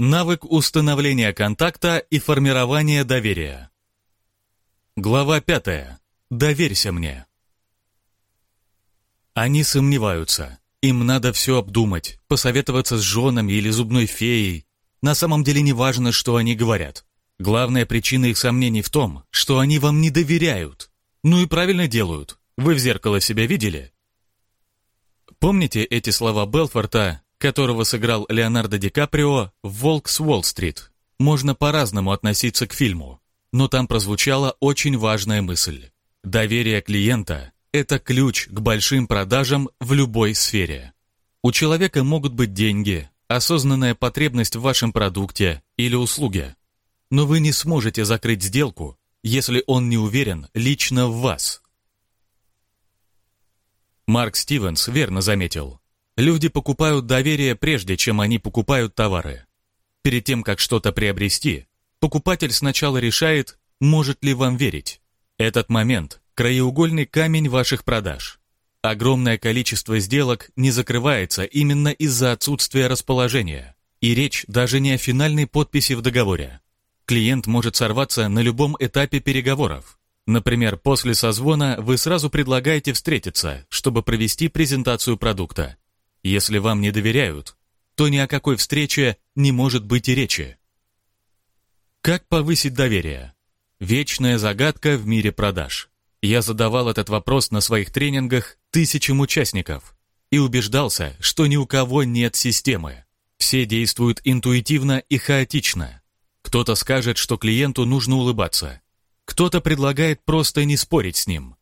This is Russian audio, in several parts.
Навык установления контакта и формирования доверия. Глава 5. Доверься мне. Они сомневаются. Им надо все обдумать, посоветоваться с женами или зубной феей. На самом деле не важно, что они говорят. Главная причина их сомнений в том, что они вам не доверяют. Ну и правильно делают. Вы в зеркало себя видели? Помните эти слова Белфорта которого сыграл Леонардо Ди Каприо в «Волк с Уолл-стрит». Можно по-разному относиться к фильму, но там прозвучала очень важная мысль. Доверие клиента – это ключ к большим продажам в любой сфере. У человека могут быть деньги, осознанная потребность в вашем продукте или услуге. Но вы не сможете закрыть сделку, если он не уверен лично в вас. Марк Стивенс верно заметил, Люди покупают доверие прежде, чем они покупают товары. Перед тем, как что-то приобрести, покупатель сначала решает, может ли вам верить. Этот момент – краеугольный камень ваших продаж. Огромное количество сделок не закрывается именно из-за отсутствия расположения. И речь даже не о финальной подписи в договоре. Клиент может сорваться на любом этапе переговоров. Например, после созвона вы сразу предлагаете встретиться, чтобы провести презентацию продукта. Если вам не доверяют, то ни о какой встрече не может быть и речи. Как повысить доверие? Вечная загадка в мире продаж. Я задавал этот вопрос на своих тренингах тысячам участников и убеждался, что ни у кого нет системы. Все действуют интуитивно и хаотично. Кто-то скажет, что клиенту нужно улыбаться. Кто-то предлагает просто не спорить с ним.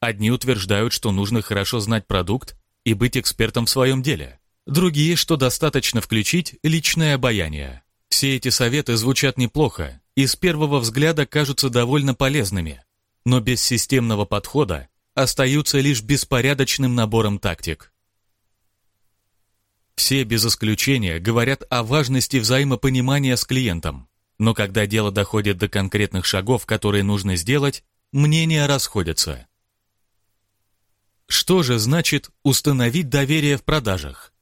Одни утверждают, что нужно хорошо знать продукт, и быть экспертом в своем деле. Другие, что достаточно включить личное обаяние. Все эти советы звучат неплохо и с первого взгляда кажутся довольно полезными, но без системного подхода остаются лишь беспорядочным набором тактик. Все без исключения говорят о важности взаимопонимания с клиентом, но когда дело доходит до конкретных шагов, которые нужно сделать, мнения расходятся. Что же значит установить доверие в продажах?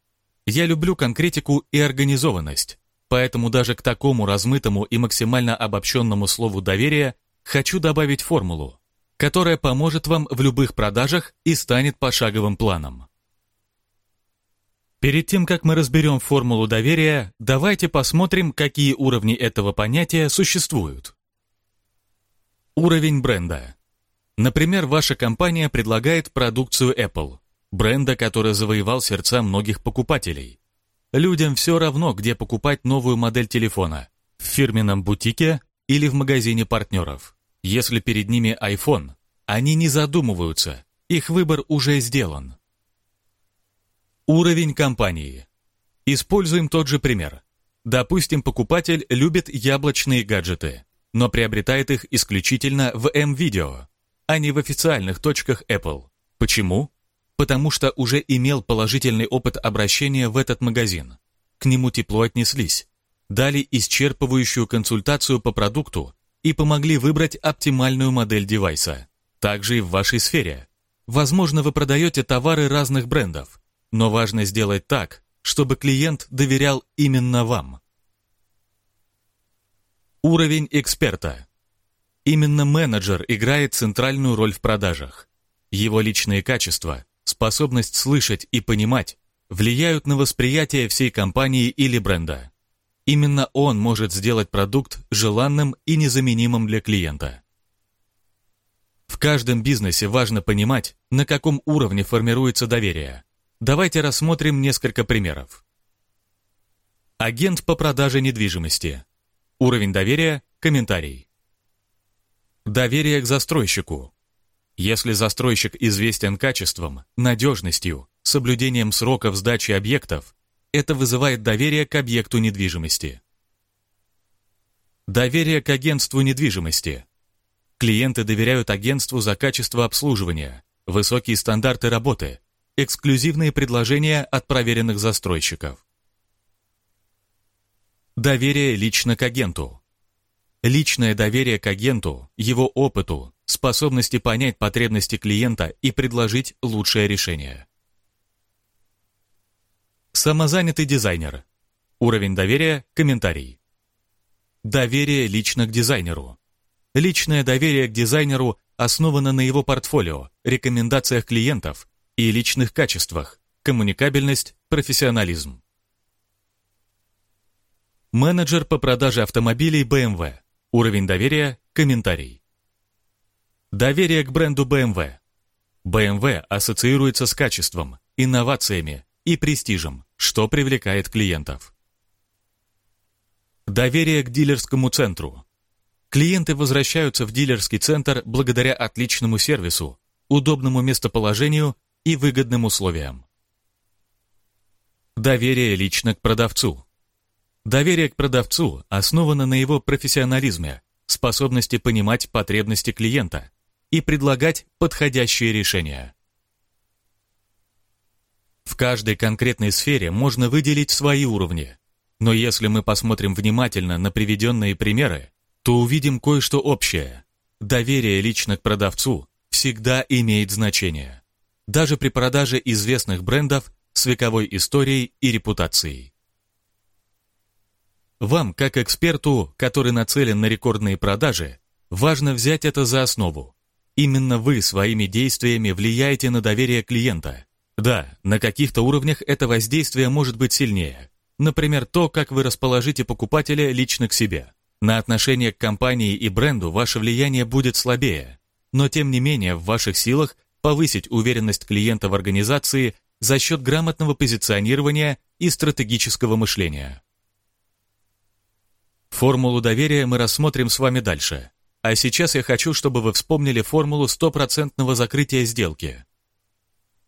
Я люблю конкретику и организованность, поэтому даже к такому размытому и максимально обобщенному слову «доверие» хочу добавить формулу, которая поможет вам в любых продажах и станет пошаговым планом. Перед тем, как мы разберем формулу доверия, давайте посмотрим, какие уровни этого понятия существуют. Уровень бренда. Например, ваша компания предлагает продукцию Apple, бренда, который завоевал сердца многих покупателей. Людям все равно, где покупать новую модель телефона – в фирменном бутике или в магазине партнеров. Если перед ними iPhone, они не задумываются, их выбор уже сделан. Уровень компании. Используем тот же пример. Допустим, покупатель любит яблочные гаджеты, но приобретает их исключительно в M-видео а не в официальных точках Apple. Почему? Потому что уже имел положительный опыт обращения в этот магазин. К нему тепло отнеслись, дали исчерпывающую консультацию по продукту и помогли выбрать оптимальную модель девайса. Также и в вашей сфере. Возможно, вы продаете товары разных брендов, но важно сделать так, чтобы клиент доверял именно вам. Уровень эксперта. Именно менеджер играет центральную роль в продажах. Его личные качества, способность слышать и понимать, влияют на восприятие всей компании или бренда. Именно он может сделать продукт желанным и незаменимым для клиента. В каждом бизнесе важно понимать, на каком уровне формируется доверие. Давайте рассмотрим несколько примеров. Агент по продаже недвижимости. Уровень доверия – комментарий. Доверие к застройщику. Если застройщик известен качеством, надежностью, соблюдением сроков сдачи объектов, это вызывает доверие к объекту недвижимости. Доверие к агентству недвижимости. Клиенты доверяют агентству за качество обслуживания, высокие стандарты работы, эксклюзивные предложения от проверенных застройщиков. Доверие лично к агенту. Личное доверие к агенту, его опыту, способности понять потребности клиента и предложить лучшее решение. Самозанятый дизайнер. Уровень доверия – комментарий. Доверие лично к дизайнеру. Личное доверие к дизайнеру основано на его портфолио, рекомендациях клиентов и личных качествах, коммуникабельность, профессионализм. Менеджер по продаже автомобилей BMW. Уровень доверия – комментарий. Доверие к бренду BMW. BMW ассоциируется с качеством, инновациями и престижем, что привлекает клиентов. Доверие к дилерскому центру. Клиенты возвращаются в дилерский центр благодаря отличному сервису, удобному местоположению и выгодным условиям. Доверие лично к продавцу. Доверие к продавцу основано на его профессионализме, способности понимать потребности клиента и предлагать подходящие решения. В каждой конкретной сфере можно выделить свои уровни, но если мы посмотрим внимательно на приведенные примеры, то увидим кое-что общее. Доверие лично к продавцу всегда имеет значение, даже при продаже известных брендов с вековой историей и репутацией. Вам, как эксперту, который нацелен на рекордные продажи, важно взять это за основу. Именно вы своими действиями влияете на доверие клиента. Да, на каких-то уровнях это воздействие может быть сильнее, Например, то, как вы расположите покупателя лично к себе. На отношение к компании и бренду ваше влияние будет слабее, но тем не менее в ваших силах повысить уверенность клиента в организации за счет грамотного позиционирования и стратегического мышления. Формулу доверия мы рассмотрим с вами дальше. А сейчас я хочу, чтобы вы вспомнили формулу стопроцентного закрытия сделки.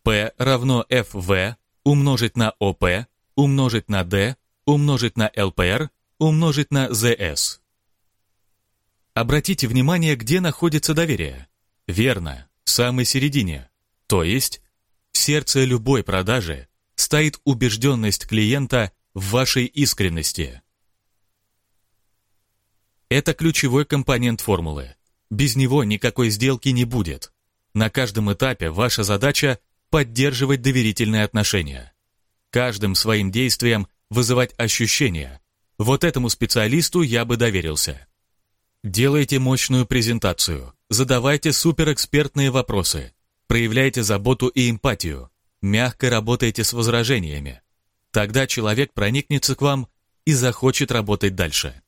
P равно FV умножить на OP умножить на D, умножить на LPR, умножить на ZS. Обратите внимание, где находится доверие. Верно, в самой середине. То есть, в сердце любой продажи стоит убежденность клиента в вашей искренности. Это ключевой компонент формулы. Без него никакой сделки не будет. На каждом этапе ваша задача – поддерживать доверительные отношения каждым своим действием вызывать ощущения. Вот этому специалисту я бы доверился. Делайте мощную презентацию, задавайте суперэкспертные вопросы, проявляйте заботу и эмпатию, мягко работайте с возражениями. Тогда человек проникнется к вам и захочет работать дальше.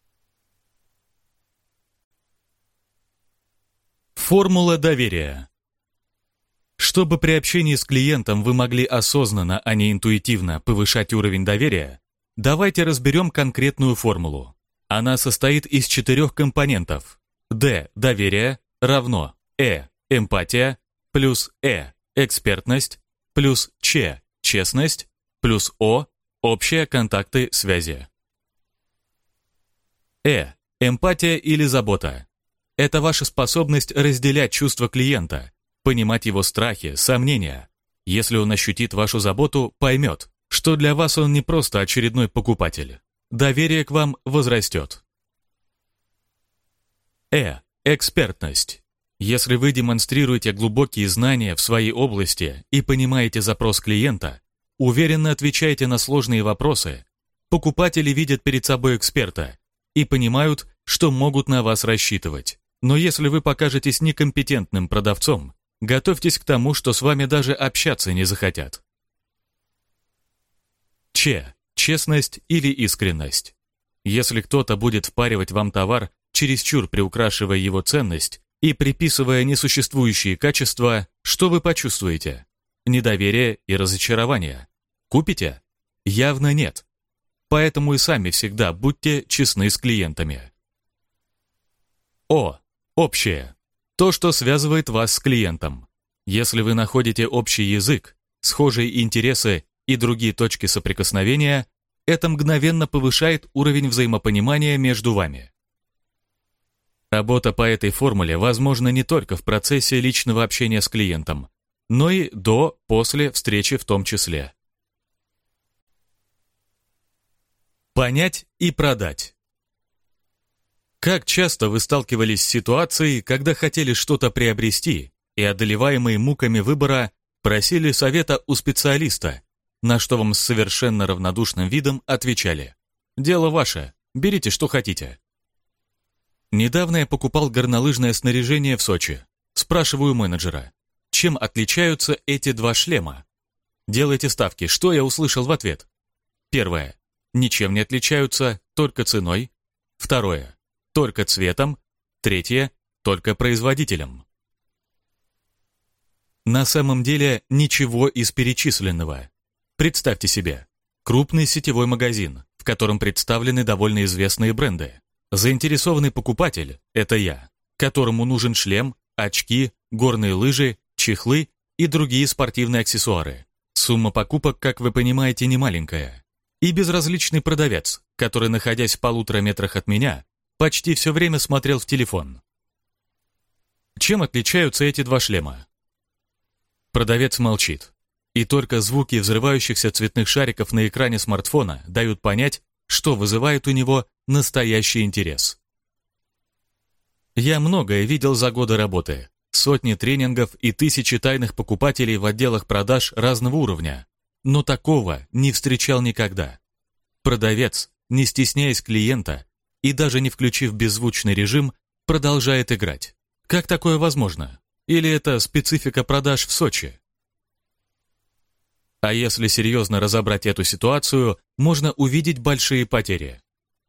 Формула доверия. Чтобы при общении с клиентом вы могли осознанно, а не интуитивно повышать уровень доверия, давайте разберем конкретную формулу. Она состоит из четырех компонентов. D – доверие равно E – эмпатия плюс E – экспертность плюс Ч – честность плюс О – общие контакты связи. Э – эмпатия или забота. Это ваша способность разделять чувства клиента – понимать его страхи, сомнения. Если он ощутит вашу заботу, поймет, что для вас он не просто очередной покупатель. Доверие к вам возрастет. Э. Экспертность. Если вы демонстрируете глубокие знания в своей области и понимаете запрос клиента, уверенно отвечаете на сложные вопросы, покупатели видят перед собой эксперта и понимают, что могут на вас рассчитывать. Но если вы покажетесь некомпетентным продавцом, Готовьтесь к тому, что с вами даже общаться не захотят. Ч. Честность или искренность. Если кто-то будет впаривать вам товар, чересчур приукрашивая его ценность и приписывая несуществующие качества, что вы почувствуете? Недоверие и разочарование. Купите? Явно нет. Поэтому и сами всегда будьте честны с клиентами. О. Общее. То, что связывает вас с клиентом. Если вы находите общий язык, схожие интересы и другие точки соприкосновения, это мгновенно повышает уровень взаимопонимания между вами. Работа по этой формуле возможна не только в процессе личного общения с клиентом, но и до, после встречи в том числе. Понять и продать. Как часто вы сталкивались с ситуацией, когда хотели что-то приобрести и, одолеваемые муками выбора, просили совета у специалиста, на что вам с совершенно равнодушным видом отвечали Дело ваше. Берите, что хотите. Недавно я покупал горнолыжное снаряжение в Сочи. Спрашиваю менеджера, чем отличаются эти два шлема? Делайте ставки. Что я услышал в ответ? Первое. Ничем не отличаются, только ценой. Второе. Только цветом. Третье. Только производителем. На самом деле ничего из перечисленного. Представьте себе, крупный сетевой магазин, в котором представлены довольно известные бренды. Заинтересованный покупатель – это я, которому нужен шлем, очки, горные лыжи, чехлы и другие спортивные аксессуары. Сумма покупок, как вы понимаете, не маленькая. И безразличный продавец, который, находясь в полутора метрах от меня, почти все время смотрел в телефон. Чем отличаются эти два шлема? Продавец молчит. И только звуки взрывающихся цветных шариков на экране смартфона дают понять, что вызывает у него настоящий интерес. Я многое видел за годы работы. Сотни тренингов и тысячи тайных покупателей в отделах продаж разного уровня. Но такого не встречал никогда. Продавец, не стесняясь клиента и даже не включив беззвучный режим, продолжает играть. Как такое возможно? Или это специфика продаж в Сочи? А если серьезно разобрать эту ситуацию, можно увидеть большие потери.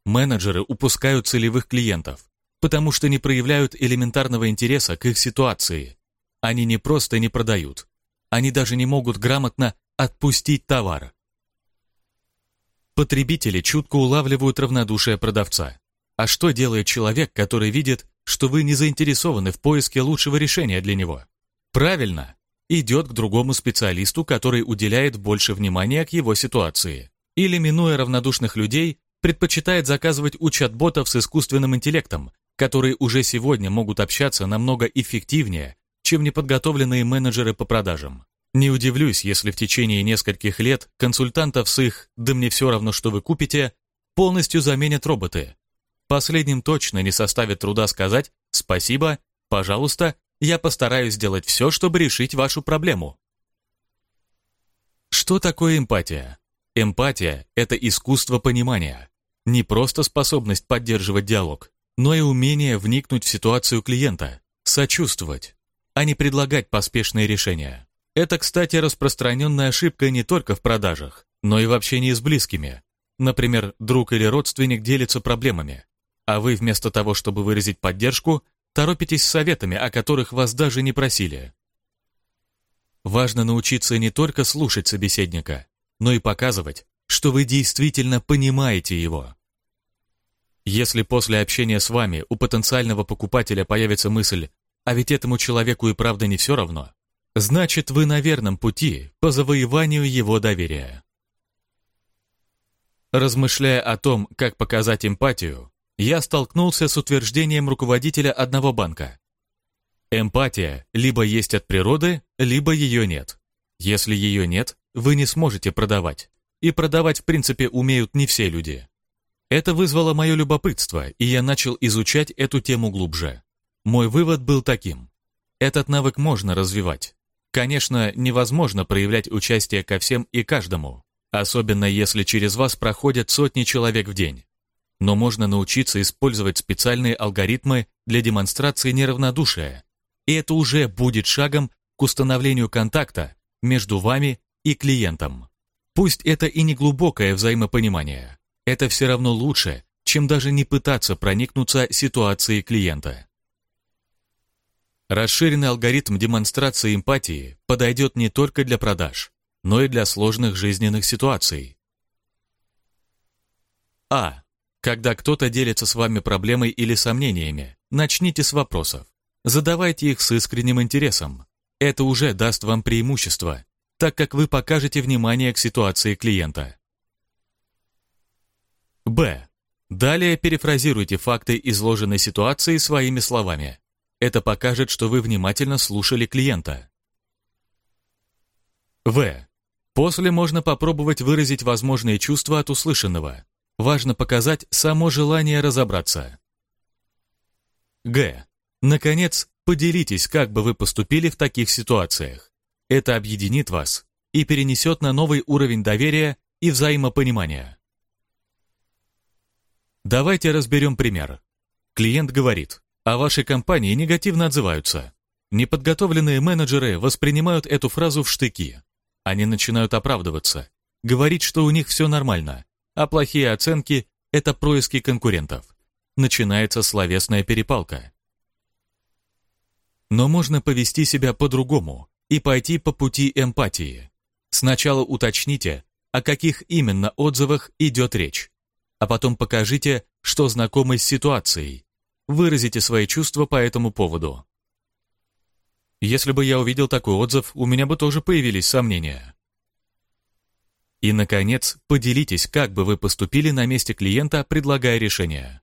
Менеджеры упускают целевых клиентов, потому что не проявляют элементарного интереса к их ситуации. Они не просто не продают, они даже не могут грамотно отпустить товар. Потребители чутко улавливают равнодушие продавца. А что делает человек, который видит, что вы не заинтересованы в поиске лучшего решения для него. Правильно, идет к другому специалисту, который уделяет больше внимания к его ситуации. Или, минуя равнодушных людей, предпочитает заказывать у чат-ботов с искусственным интеллектом, которые уже сегодня могут общаться намного эффективнее, чем неподготовленные менеджеры по продажам. Не удивлюсь, если в течение нескольких лет консультантов с их «да мне все равно, что вы купите» полностью заменят роботы, Последним точно не составит труда сказать «спасибо», «пожалуйста», я постараюсь сделать все, чтобы решить вашу проблему. Что такое эмпатия? Эмпатия – это искусство понимания. Не просто способность поддерживать диалог, но и умение вникнуть в ситуацию клиента, сочувствовать, а не предлагать поспешные решения. Это, кстати, распространенная ошибка не только в продажах, но и в общении с близкими. Например, друг или родственник делится проблемами, а вы вместо того, чтобы выразить поддержку, торопитесь с советами, о которых вас даже не просили. Важно научиться не только слушать собеседника, но и показывать, что вы действительно понимаете его. Если после общения с вами у потенциального покупателя появится мысль «а ведь этому человеку и правда не все равно», значит вы на верном пути по завоеванию его доверия. Размышляя о том, как показать эмпатию, я столкнулся с утверждением руководителя одного банка. Эмпатия либо есть от природы, либо ее нет. Если ее нет, вы не сможете продавать. И продавать в принципе умеют не все люди. Это вызвало мое любопытство, и я начал изучать эту тему глубже. Мой вывод был таким. Этот навык можно развивать. Конечно, невозможно проявлять участие ко всем и каждому, особенно если через вас проходят сотни человек в день но можно научиться использовать специальные алгоритмы для демонстрации неравнодушия, и это уже будет шагом к установлению контакта между вами и клиентом. Пусть это и не глубокое взаимопонимание, это все равно лучше, чем даже не пытаться проникнуться ситуацией клиента. Расширенный алгоритм демонстрации эмпатии подойдет не только для продаж, но и для сложных жизненных ситуаций. А. Когда кто-то делится с вами проблемой или сомнениями, начните с вопросов. Задавайте их с искренним интересом. Это уже даст вам преимущество, так как вы покажете внимание к ситуации клиента. Б. Далее перефразируйте факты изложенной ситуации своими словами. Это покажет, что вы внимательно слушали клиента. В. После можно попробовать выразить возможные чувства от услышанного. Важно показать само желание разобраться. Г. Наконец, поделитесь, как бы вы поступили в таких ситуациях. Это объединит вас и перенесет на новый уровень доверия и взаимопонимания. Давайте разберем пример. Клиент говорит, о вашей компании негативно отзываются. Неподготовленные менеджеры воспринимают эту фразу в штыки. Они начинают оправдываться, говорить, что у них все нормально, а плохие оценки – это происки конкурентов. Начинается словесная перепалка. Но можно повести себя по-другому и пойти по пути эмпатии. Сначала уточните, о каких именно отзывах идет речь, а потом покажите, что знакомы с ситуацией. Выразите свои чувства по этому поводу. Если бы я увидел такой отзыв, у меня бы тоже появились сомнения. И, наконец, поделитесь, как бы вы поступили на месте клиента, предлагая решение.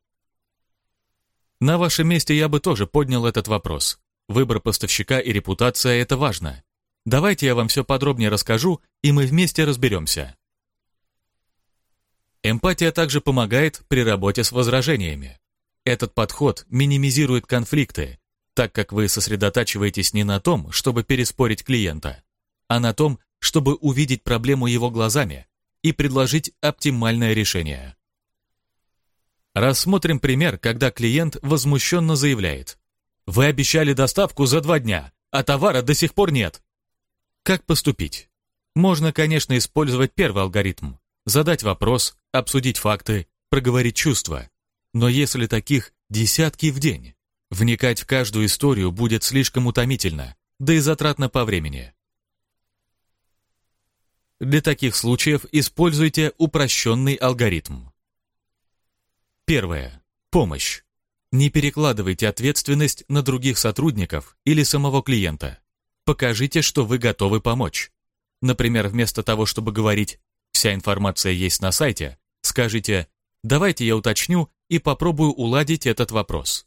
На вашем месте я бы тоже поднял этот вопрос. Выбор поставщика и репутация – это важно. Давайте я вам все подробнее расскажу, и мы вместе разберемся. Эмпатия также помогает при работе с возражениями. Этот подход минимизирует конфликты, так как вы сосредотачиваетесь не на том, чтобы переспорить клиента, а на том, чтобы увидеть проблему его глазами и предложить оптимальное решение. Рассмотрим пример, когда клиент возмущенно заявляет «Вы обещали доставку за два дня, а товара до сих пор нет». Как поступить? Можно, конечно, использовать первый алгоритм, задать вопрос, обсудить факты, проговорить чувства. Но если таких десятки в день, Вникать в каждую историю будет слишком утомительно, да и затратно по времени. Для таких случаев используйте упрощенный алгоритм. Первое. Помощь. Не перекладывайте ответственность на других сотрудников или самого клиента. Покажите, что вы готовы помочь. Например, вместо того, чтобы говорить «вся информация есть на сайте», скажите «давайте я уточню и попробую уладить этот вопрос».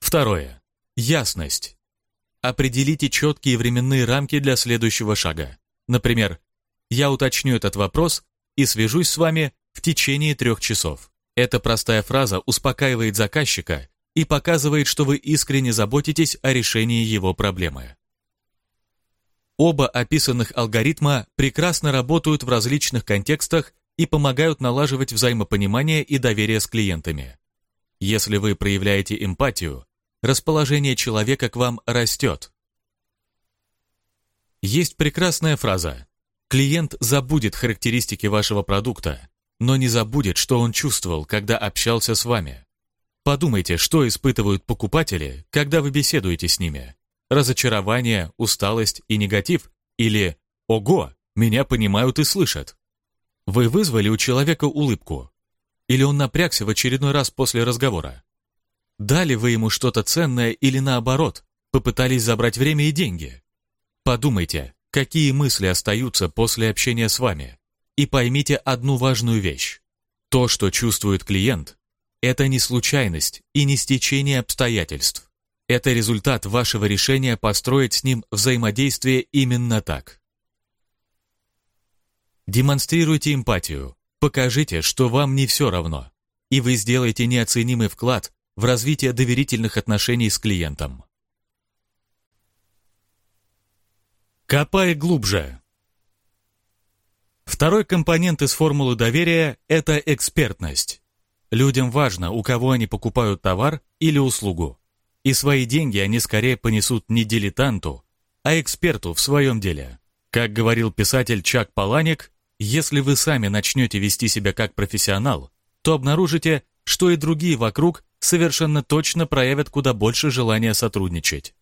Второе. Ясность. Определите четкие временные рамки для следующего шага. Например, я уточню этот вопрос и свяжусь с вами в течение трех часов. Эта простая фраза успокаивает заказчика и показывает, что вы искренне заботитесь о решении его проблемы. Оба описанных алгоритма прекрасно работают в различных контекстах и помогают налаживать взаимопонимание и доверие с клиентами. Если вы проявляете эмпатию, расположение человека к вам растет. Есть прекрасная фраза. Клиент забудет характеристики вашего продукта, но не забудет, что он чувствовал, когда общался с вами. Подумайте, что испытывают покупатели, когда вы беседуете с ними. Разочарование, усталость и негатив? Или «Ого, меня понимают и слышат». Вы вызвали у человека улыбку? Или он напрягся в очередной раз после разговора? Дали вы ему что-то ценное или наоборот, попытались забрать время и деньги? Подумайте, какие мысли остаются после общения с вами. И поймите одну важную вещь. То, что чувствует клиент, это не случайность и не стечение обстоятельств. Это результат вашего решения построить с ним взаимодействие именно так. Демонстрируйте эмпатию, покажите, что вам не все равно, и вы сделаете неоценимый вклад в развитие доверительных отношений с клиентом. Копай глубже. Второй компонент из формулы доверия – это экспертность. Людям важно, у кого они покупают товар или услугу. И свои деньги они скорее понесут не дилетанту, а эксперту в своем деле. Как говорил писатель Чак Паланик, если вы сами начнете вести себя как профессионал, то обнаружите, что и другие вокруг совершенно точно проявят куда больше желания сотрудничать.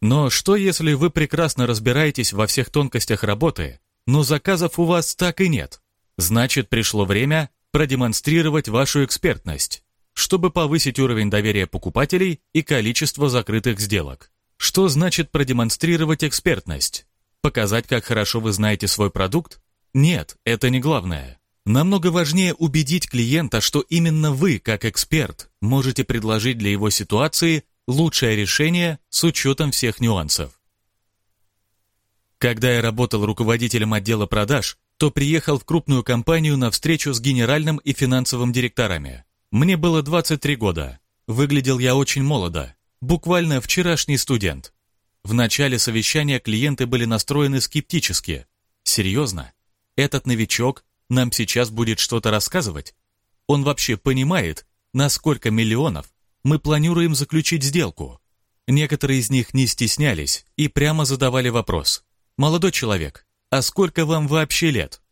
Но что если вы прекрасно разбираетесь во всех тонкостях работы, но заказов у вас так и нет? Значит, пришло время продемонстрировать вашу экспертность, чтобы повысить уровень доверия покупателей и количество закрытых сделок. Что значит продемонстрировать экспертность? Показать, как хорошо вы знаете свой продукт? Нет, это не главное. Намного важнее убедить клиента, что именно вы, как эксперт, можете предложить для его ситуации лучшее решение с учетом всех нюансов. Когда я работал руководителем отдела продаж, то приехал в крупную компанию на встречу с генеральным и финансовым директорами. Мне было 23 года. Выглядел я очень молодо, буквально вчерашний студент. В начале совещания клиенты были настроены скептически. Серьезно? Этот новичок нам сейчас будет что-то рассказывать? Он вообще понимает, на сколько миллионов мы планируем заключить сделку? Некоторые из них не стеснялись и прямо задавали вопрос. «Молодой человек, а сколько вам вообще лет?»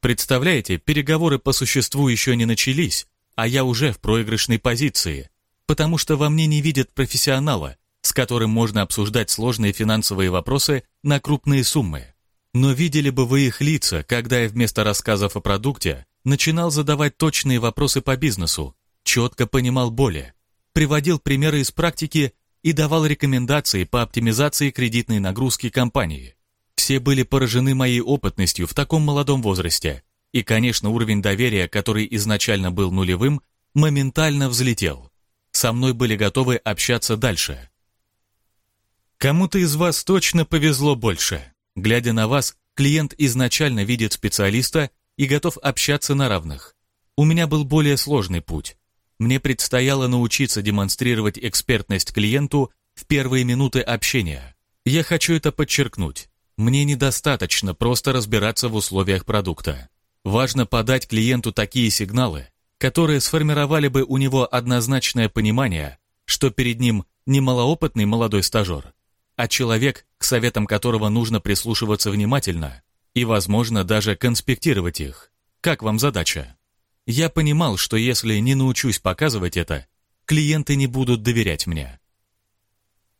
Представляете, переговоры по существу еще не начались, а я уже в проигрышной позиции, потому что во мне не видят профессионала, с которым можно обсуждать сложные финансовые вопросы на крупные суммы. Но видели бы вы их лица, когда я вместо рассказов о продукте начинал задавать точные вопросы по бизнесу, четко понимал боли, приводил примеры из практики и давал рекомендации по оптимизации кредитной нагрузки компании. Все были поражены моей опытностью в таком молодом возрасте, и, конечно, уровень доверия, который изначально был нулевым, моментально взлетел. Со мной были готовы общаться дальше. Кому-то из вас точно повезло больше. Глядя на вас, клиент изначально видит специалиста и готов общаться на равных. У меня был более сложный путь. Мне предстояло научиться демонстрировать экспертность клиенту в первые минуты общения. Я хочу это подчеркнуть. Мне недостаточно просто разбираться в условиях продукта. Важно подать клиенту такие сигналы, которые сформировали бы у него однозначное понимание, что перед ним не малоопытный молодой стажер, а человек, к советам которого нужно прислушиваться внимательно и, возможно, даже конспектировать их. Как вам задача? Я понимал, что если не научусь показывать это, клиенты не будут доверять мне.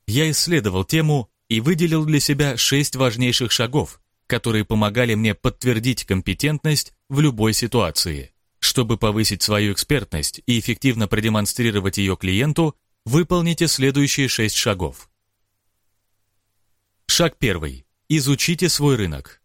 Я исследовал тему и выделил для себя шесть важнейших шагов, которые помогали мне подтвердить компетентность в любой ситуации. Чтобы повысить свою экспертность и эффективно продемонстрировать ее клиенту, выполните следующие шесть шагов. Шаг первый. Изучите свой рынок.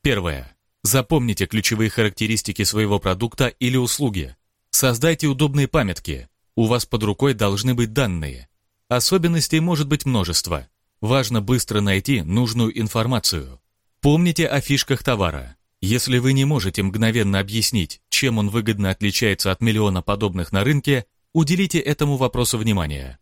Первое. Запомните ключевые характеристики своего продукта или услуги. Создайте удобные памятки. У вас под рукой должны быть данные. Особенностей может быть множество. Важно быстро найти нужную информацию. Помните о фишках товара. Если вы не можете мгновенно объяснить, чем он выгодно отличается от миллиона подобных на рынке, уделите этому вопросу внимание.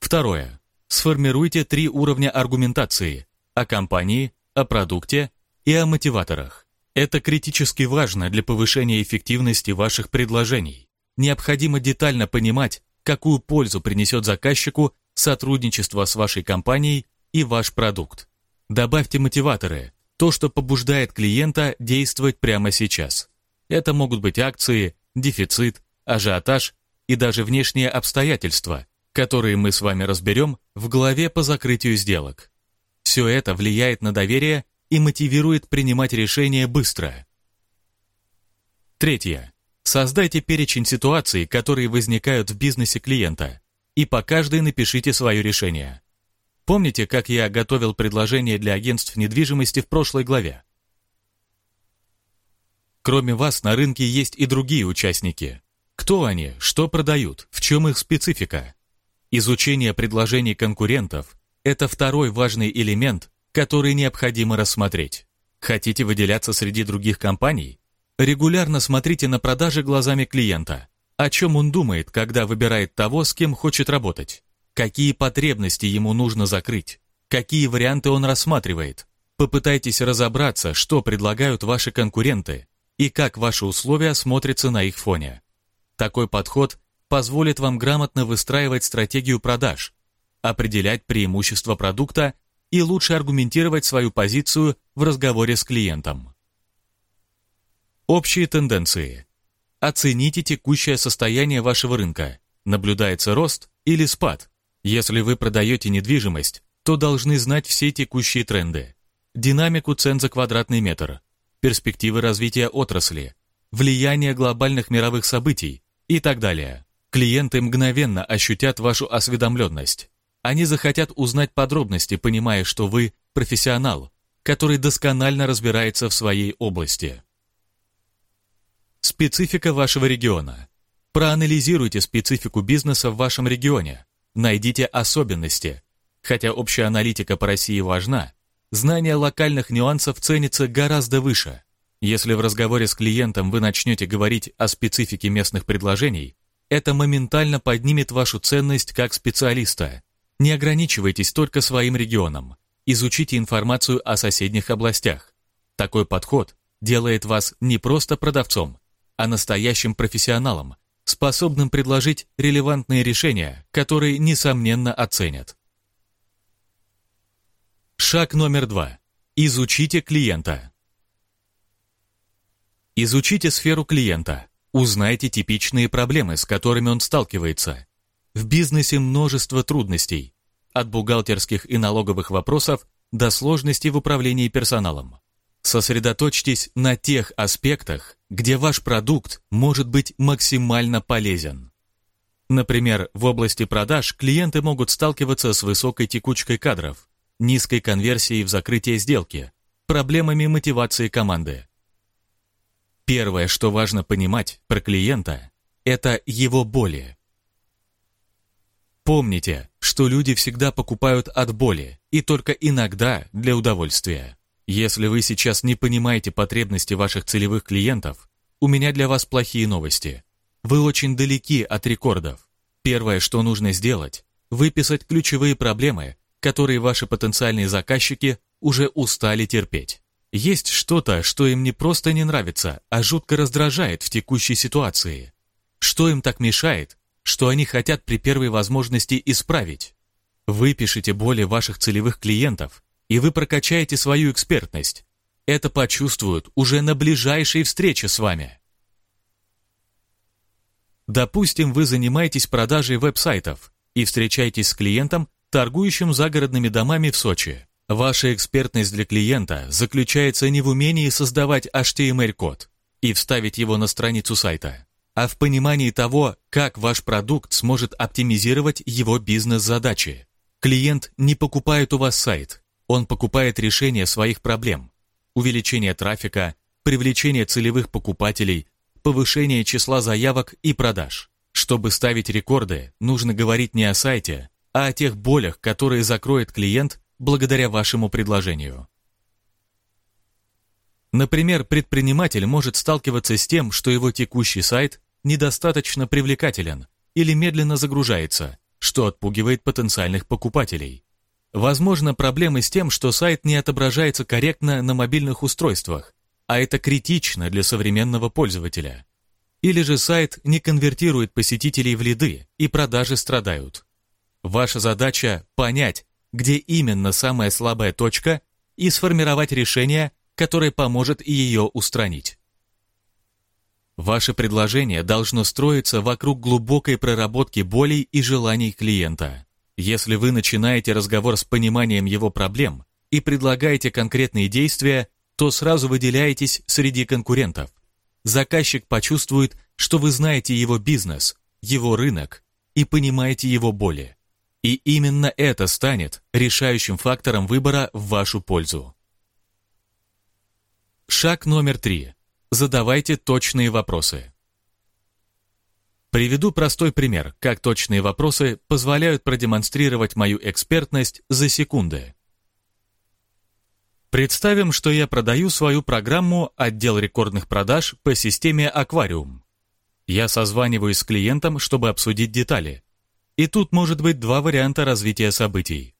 Второе. Сформируйте три уровня аргументации о компании, о продукте и о мотиваторах. Это критически важно для повышения эффективности ваших предложений. Необходимо детально понимать, какую пользу принесет заказчику сотрудничество с вашей компанией и ваш продукт. Добавьте мотиваторы, то, что побуждает клиента действовать прямо сейчас. Это могут быть акции, дефицит, ажиотаж и даже внешние обстоятельства, которые мы с вами разберем в главе по закрытию сделок. Все это влияет на доверие и мотивирует принимать решения быстро. Третье. Создайте перечень ситуаций, которые возникают в бизнесе клиента, и по каждой напишите свое решение. Помните, как я готовил предложение для агентств недвижимости в прошлой главе? Кроме вас на рынке есть и другие участники. Кто они, что продают, в чем их специфика? Изучение предложений конкурентов – это второй важный элемент, который необходимо рассмотреть. Хотите выделяться среди других компаний? Регулярно смотрите на продажи глазами клиента. О чем он думает, когда выбирает того, с кем хочет работать? Какие потребности ему нужно закрыть? Какие варианты он рассматривает? Попытайтесь разобраться, что предлагают ваши конкуренты и как ваши условия смотрятся на их фоне. Такой подход позволит вам грамотно выстраивать стратегию продаж, определять преимущества продукта и лучше аргументировать свою позицию в разговоре с клиентом. Общие тенденции. Оцените текущее состояние вашего рынка. Наблюдается рост или спад? Если вы продаете недвижимость, то должны знать все текущие тренды. Динамику цен за квадратный метр, перспективы развития отрасли, влияние глобальных мировых событий и так далее. Клиенты мгновенно ощутят вашу осведомленность. Они захотят узнать подробности, понимая, что вы профессионал, который досконально разбирается в своей области. Специфика вашего региона. Проанализируйте специфику бизнеса в вашем регионе. Найдите особенности. Хотя общая аналитика по России важна, знание локальных нюансов ценится гораздо выше. Если в разговоре с клиентом вы начнете говорить о специфике местных предложений, это моментально поднимет вашу ценность как специалиста. Не ограничивайтесь только своим регионом. Изучите информацию о соседних областях. Такой подход делает вас не просто продавцом, а настоящим профессионалом, способным предложить релевантные решения, которые, несомненно, оценят. Шаг номер два. Изучите клиента. Изучите сферу клиента. Узнайте типичные проблемы, с которыми он сталкивается. В бизнесе множество трудностей, от бухгалтерских и налоговых вопросов до сложностей в управлении персоналом. Сосредоточьтесь на тех аспектах, где ваш продукт может быть максимально полезен. Например, в области продаж клиенты могут сталкиваться с высокой текучкой кадров, низкой конверсией в закрытие сделки, проблемами мотивации команды. Первое, что важно понимать про клиента, это его боли. Помните, что люди всегда покупают от боли и только иногда для удовольствия. Если вы сейчас не понимаете потребности ваших целевых клиентов, у меня для вас плохие новости. Вы очень далеки от рекордов. Первое, что нужно сделать, выписать ключевые проблемы, которые ваши потенциальные заказчики уже устали терпеть. Есть что-то, что им не просто не нравится, а жутко раздражает в текущей ситуации. Что им так мешает, что они хотят при первой возможности исправить? Выпишите боли ваших целевых клиентов и вы прокачаете свою экспертность. Это почувствуют уже на ближайшей встрече с вами. Допустим, вы занимаетесь продажей веб-сайтов и встречаетесь с клиентом, торгующим загородными домами в Сочи. Ваша экспертность для клиента заключается не в умении создавать HTML-код и вставить его на страницу сайта, а в понимании того, как ваш продукт сможет оптимизировать его бизнес-задачи. Клиент не покупает у вас сайт, он покупает решение своих проблем. Увеличение трафика, привлечение целевых покупателей, повышение числа заявок и продаж. Чтобы ставить рекорды, нужно говорить не о сайте, а о тех болях, которые закроет клиент благодаря вашему предложению. Например, предприниматель может сталкиваться с тем, что его текущий сайт недостаточно привлекателен или медленно загружается, что отпугивает потенциальных покупателей. Возможно, проблемы с тем, что сайт не отображается корректно на мобильных устройствах, а это критично для современного пользователя. Или же сайт не конвертирует посетителей в лиды, и продажи страдают. Ваша задача – понять, где именно самая слабая точка, и сформировать решение, которое поможет ее устранить. Ваше предложение должно строиться вокруг глубокой проработки болей и желаний клиента. Если вы начинаете разговор с пониманием его проблем и предлагаете конкретные действия, то сразу выделяетесь среди конкурентов. Заказчик почувствует, что вы знаете его бизнес, его рынок и понимаете его боли. И именно это станет решающим фактором выбора в вашу пользу. Шаг номер три. Задавайте точные вопросы. Приведу простой пример, как точные вопросы позволяют продемонстрировать мою экспертность за секунды. Представим, что я продаю свою программу «Отдел рекордных продаж» по системе «Аквариум». Я созваниваюсь с клиентом, чтобы обсудить детали. И тут может быть два варианта развития событий.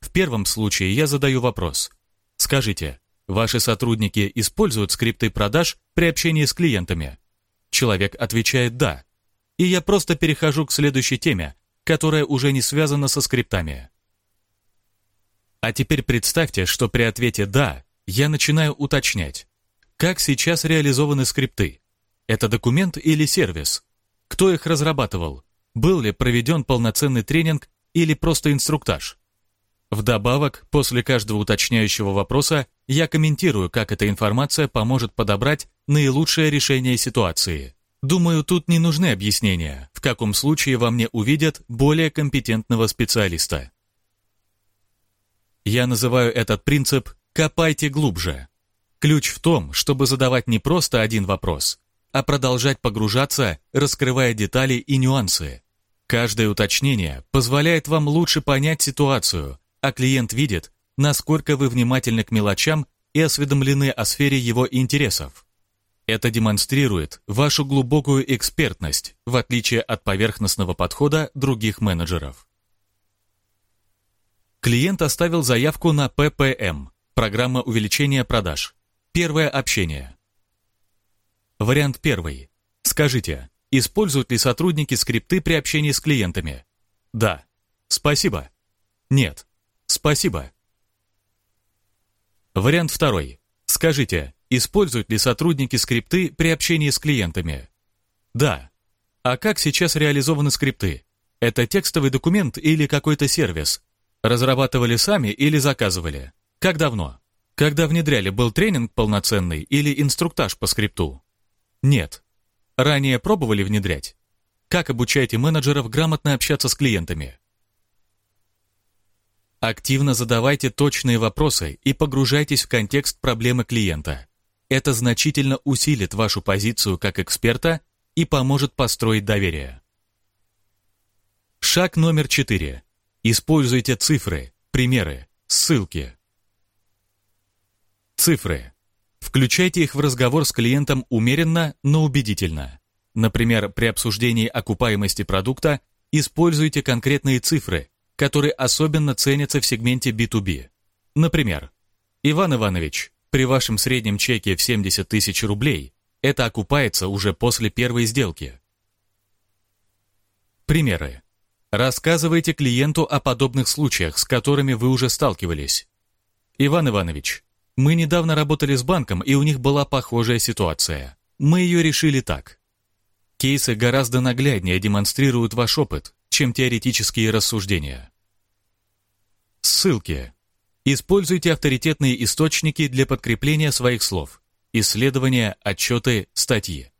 В первом случае я задаю вопрос. Скажите, ваши сотрудники используют скрипты продаж при общении с клиентами? Человек отвечает «да» и я просто перехожу к следующей теме, которая уже не связана со скриптами. А теперь представьте, что при ответе «да» я начинаю уточнять, как сейчас реализованы скрипты. Это документ или сервис? Кто их разрабатывал? Был ли проведен полноценный тренинг или просто инструктаж? Вдобавок, после каждого уточняющего вопроса я комментирую, как эта информация поможет подобрать наилучшее решение ситуации. Думаю, тут не нужны объяснения, в каком случае во мне увидят более компетентного специалиста. Я называю этот принцип «копайте глубже». Ключ в том, чтобы задавать не просто один вопрос, а продолжать погружаться, раскрывая детали и нюансы. Каждое уточнение позволяет вам лучше понять ситуацию, а клиент видит, насколько вы внимательны к мелочам и осведомлены о сфере его интересов. Это демонстрирует вашу глубокую экспертность, в отличие от поверхностного подхода других менеджеров. Клиент оставил заявку на ППМ – программа увеличения продаж. Первое общение. Вариант первый. Скажите, используют ли сотрудники скрипты при общении с клиентами? Да. Спасибо. Нет. Спасибо. Вариант второй. Скажите, используют ли сотрудники скрипты при общении с клиентами? Да. А как сейчас реализованы скрипты? Это текстовый документ или какой-то сервис? Разрабатывали сами или заказывали? Как давно? Когда внедряли, был тренинг полноценный или инструктаж по скрипту? Нет. Ранее пробовали внедрять? Как обучаете менеджеров грамотно общаться с клиентами? Активно задавайте точные вопросы и погружайтесь в контекст проблемы клиента. Это значительно усилит вашу позицию как эксперта и поможет построить доверие. Шаг номер четыре. Используйте цифры, примеры, ссылки. Цифры. Включайте их в разговор с клиентом умеренно, но убедительно. Например, при обсуждении окупаемости продукта используйте конкретные цифры, которые особенно ценятся в сегменте B2B. Например, Иван Иванович, при вашем среднем чеке в 70 тысяч рублей это окупается уже после первой сделки. Примеры. Рассказывайте клиенту о подобных случаях, с которыми вы уже сталкивались. Иван Иванович, мы недавно работали с банком, и у них была похожая ситуация. Мы ее решили так. Кейсы гораздо нагляднее демонстрируют ваш опыт, чем теоретические рассуждения. Ссылки. Используйте авторитетные источники для подкрепления своих слов. Исследования, отчеты, статьи.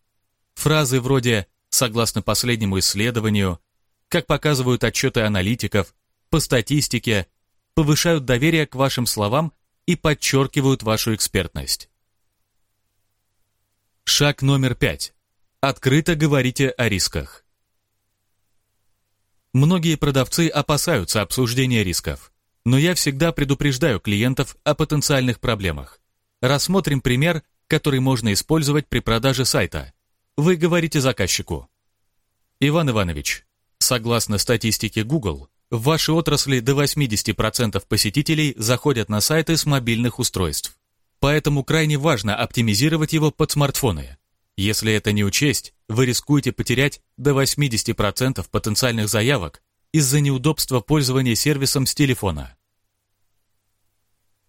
Фразы вроде «согласно последнему исследованию», как показывают отчеты аналитиков, по статистике, повышают доверие к вашим словам и подчеркивают вашу экспертность. Шаг номер пять. Открыто говорите о рисках. Многие продавцы опасаются обсуждения рисков, но я всегда предупреждаю клиентов о потенциальных проблемах. Рассмотрим пример, который можно использовать при продаже сайта. Вы говорите заказчику. Иван Иванович, Согласно статистике Google, в вашей отрасли до 80% посетителей заходят на сайты с мобильных устройств. Поэтому крайне важно оптимизировать его под смартфоны. Если это не учесть, вы рискуете потерять до 80% потенциальных заявок из-за неудобства пользования сервисом с телефона.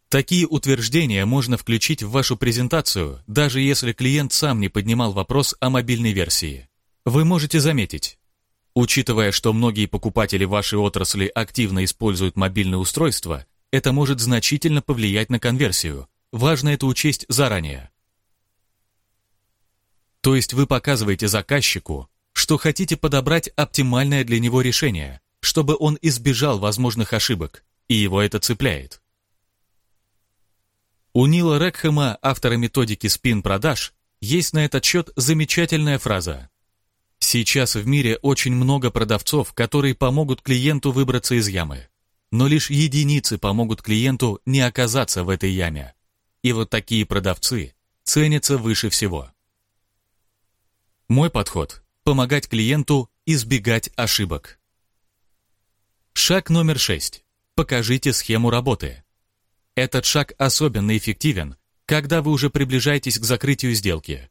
Такие утверждения можно включить в вашу презентацию, даже если клиент сам не поднимал вопрос о мобильной версии. Вы можете заметить, Учитывая, что многие покупатели вашей отрасли активно используют мобильные устройства, это может значительно повлиять на конверсию. Важно это учесть заранее. То есть вы показываете заказчику, что хотите подобрать оптимальное для него решение, чтобы он избежал возможных ошибок, и его это цепляет. У Нила Рекхэма, автора методики спин-продаж, есть на этот счет замечательная фраза Сейчас в мире очень много продавцов, которые помогут клиенту выбраться из ямы. Но лишь единицы помогут клиенту не оказаться в этой яме. И вот такие продавцы ценятся выше всего. Мой подход – помогать клиенту избегать ошибок. Шаг номер шесть. Покажите схему работы. Этот шаг особенно эффективен, когда вы уже приближаетесь к закрытию сделки.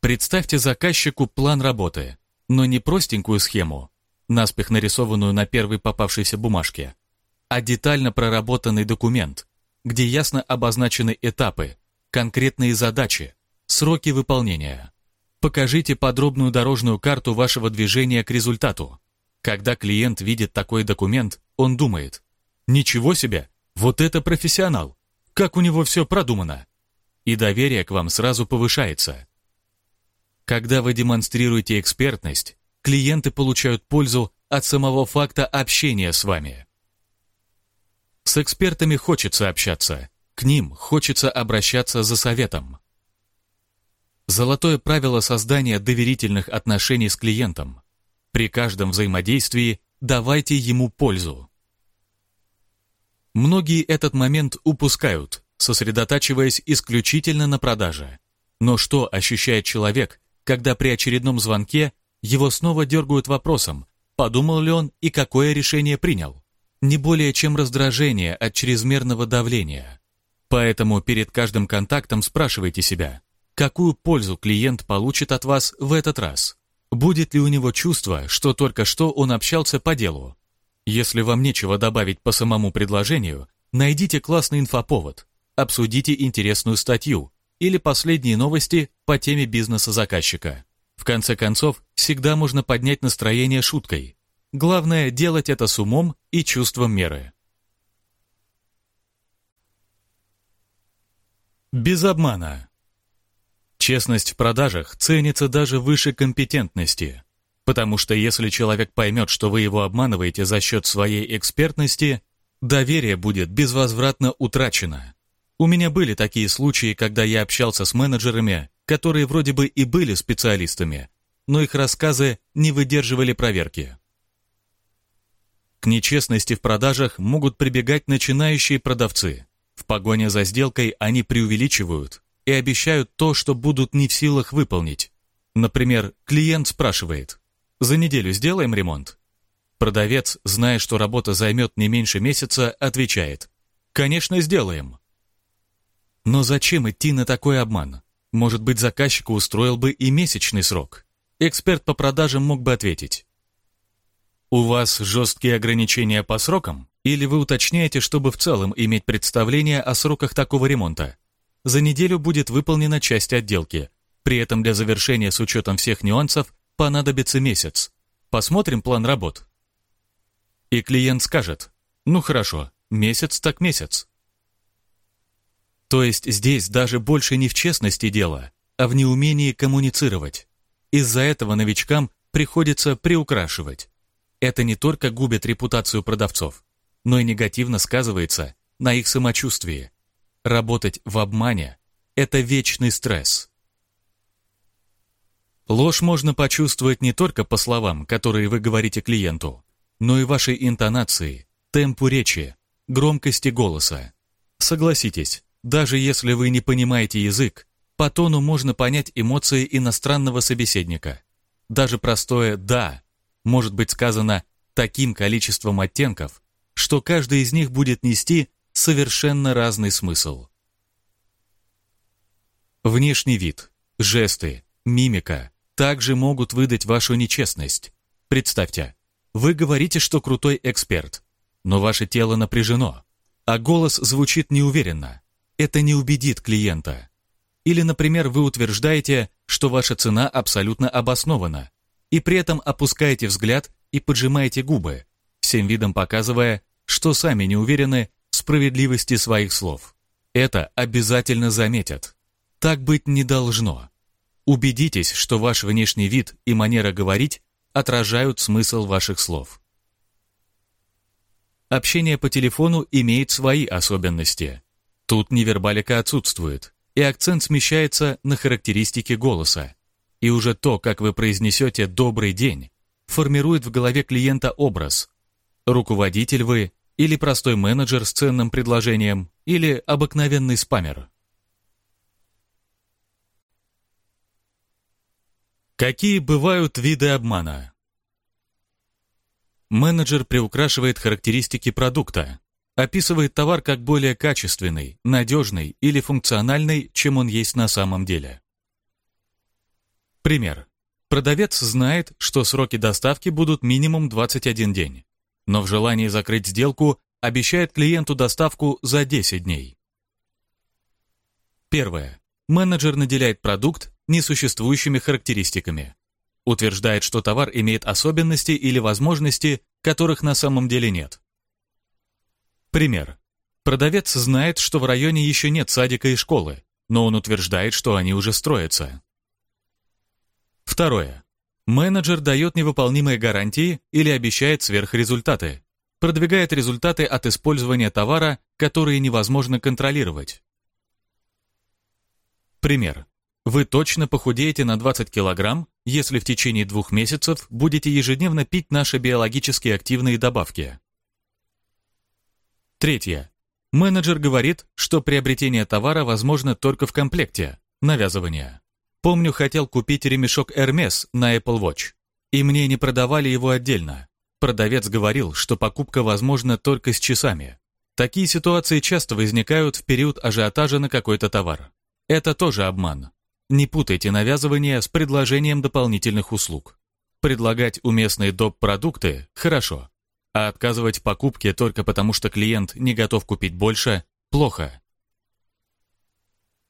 Представьте заказчику план работы, но не простенькую схему, наспех нарисованную на первой попавшейся бумажке, а детально проработанный документ, где ясно обозначены этапы, конкретные задачи, сроки выполнения. Покажите подробную дорожную карту вашего движения к результату. Когда клиент видит такой документ, он думает, «Ничего себе, вот это профессионал! Как у него все продумано!» И доверие к вам сразу повышается. Когда вы демонстрируете экспертность, клиенты получают пользу от самого факта общения с вами. С экспертами хочется общаться, к ним хочется обращаться за советом. Золотое правило создания доверительных отношений с клиентом. При каждом взаимодействии давайте ему пользу. Многие этот момент упускают, сосредотачиваясь исключительно на продаже. Но что ощущает человек, когда при очередном звонке его снова дергают вопросом, подумал ли он и какое решение принял. Не более чем раздражение от чрезмерного давления. Поэтому перед каждым контактом спрашивайте себя, какую пользу клиент получит от вас в этот раз. Будет ли у него чувство, что только что он общался по делу? Если вам нечего добавить по самому предложению, найдите классный инфоповод, обсудите интересную статью или последние новости по теме бизнеса заказчика. В конце концов, всегда можно поднять настроение шуткой. Главное – делать это с умом и чувством меры. Без обмана. Честность в продажах ценится даже выше компетентности, потому что если человек поймет, что вы его обманываете за счет своей экспертности, доверие будет безвозвратно утрачено. У меня были такие случаи, когда я общался с менеджерами, которые вроде бы и были специалистами, но их рассказы не выдерживали проверки. К нечестности в продажах могут прибегать начинающие продавцы. В погоне за сделкой они преувеличивают и обещают то, что будут не в силах выполнить. Например, клиент спрашивает, «За неделю сделаем ремонт?» Продавец, зная, что работа займет не меньше месяца, отвечает, «Конечно, сделаем». Но зачем идти на такой обман? Может быть, заказчику устроил бы и месячный срок. Эксперт по продажам мог бы ответить, у вас жесткие ограничения по срокам? Или вы уточняете, чтобы в целом иметь представление о сроках такого ремонта? За неделю будет выполнена часть отделки. При этом для завершения с учетом всех нюансов понадобится месяц. Посмотрим план работ. И клиент скажет, ну хорошо, месяц так месяц. То есть здесь даже больше не в честности дело, а в неумении коммуницировать. Из-за этого новичкам приходится приукрашивать. Это не только губит репутацию продавцов, но и негативно сказывается на их самочувствии. Работать в обмане – это вечный стресс. Ложь можно почувствовать не только по словам, которые вы говорите клиенту, но и вашей интонации, темпу речи, громкости голоса. Согласитесь, даже если вы не понимаете язык, по тону можно понять эмоции иностранного собеседника. Даже простое «да» может быть сказано таким количеством оттенков, что каждый из них будет нести совершенно разный смысл. Внешний вид, жесты, мимика также могут выдать вашу нечестность. Представьте, вы говорите, что крутой эксперт, но ваше тело напряжено, а голос звучит неуверенно. Это не убедит клиента. Или, например, вы утверждаете, что ваша цена абсолютно обоснована, и при этом опускаете взгляд и поджимаете губы, всем видом показывая, что сами не уверены в справедливости своих слов. Это обязательно заметят. Так быть не должно. Убедитесь, что ваш внешний вид и манера говорить отражают смысл ваших слов. Общение по телефону имеет свои особенности. Тут невербалика отсутствует, и акцент смещается на характеристики голоса. И уже то, как вы произнесете «добрый день», формирует в голове клиента образ. Руководитель вы или простой менеджер с ценным предложением, или обыкновенный спамер. Какие бывают виды обмана? Менеджер приукрашивает характеристики продукта, описывает товар как более качественный, надежный или функциональный, чем он есть на самом деле. Пример. Продавец знает, что сроки доставки будут минимум 21 день, но в желании закрыть сделку обещает клиенту доставку за 10 дней. Первое. Менеджер наделяет продукт несуществующими характеристиками. Утверждает, что товар имеет особенности или возможности, которых на самом деле нет. Пример. Продавец знает, что в районе еще нет садика и школы, но он утверждает, что они уже строятся. Второе. Менеджер дает невыполнимые гарантии или обещает сверхрезультаты. Продвигает результаты от использования товара, которые невозможно контролировать. Пример. Вы точно похудеете на 20 кг, если в течение двух месяцев будете ежедневно пить наши биологически активные добавки. Третье. Менеджер говорит, что приобретение товара возможно только в комплекте, навязывание. Помню, хотел купить ремешок Hermes на Apple Watch, и мне не продавали его отдельно. Продавец говорил, что покупка возможна только с часами. Такие ситуации часто возникают в период ажиотажа на какой-то товар. Это тоже обман. Не путайте навязывание с предложением дополнительных услуг. Предлагать уместные доп. продукты – хорошо, а отказывать в покупке только потому, что клиент не готов купить больше – плохо.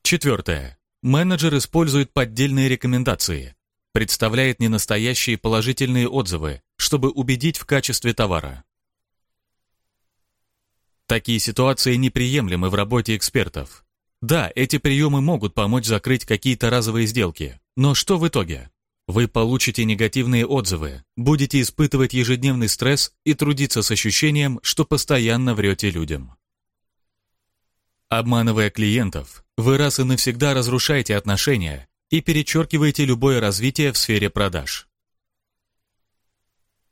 Четвертое. Менеджер использует поддельные рекомендации, представляет ненастоящие положительные отзывы, чтобы убедить в качестве товара. Такие ситуации неприемлемы в работе экспертов. Да, эти приемы могут помочь закрыть какие-то разовые сделки, но что в итоге? Вы получите негативные отзывы, будете испытывать ежедневный стресс и трудиться с ощущением, что постоянно врете людям. Обманывая клиентов, вы раз и навсегда разрушаете отношения и перечеркиваете любое развитие в сфере продаж.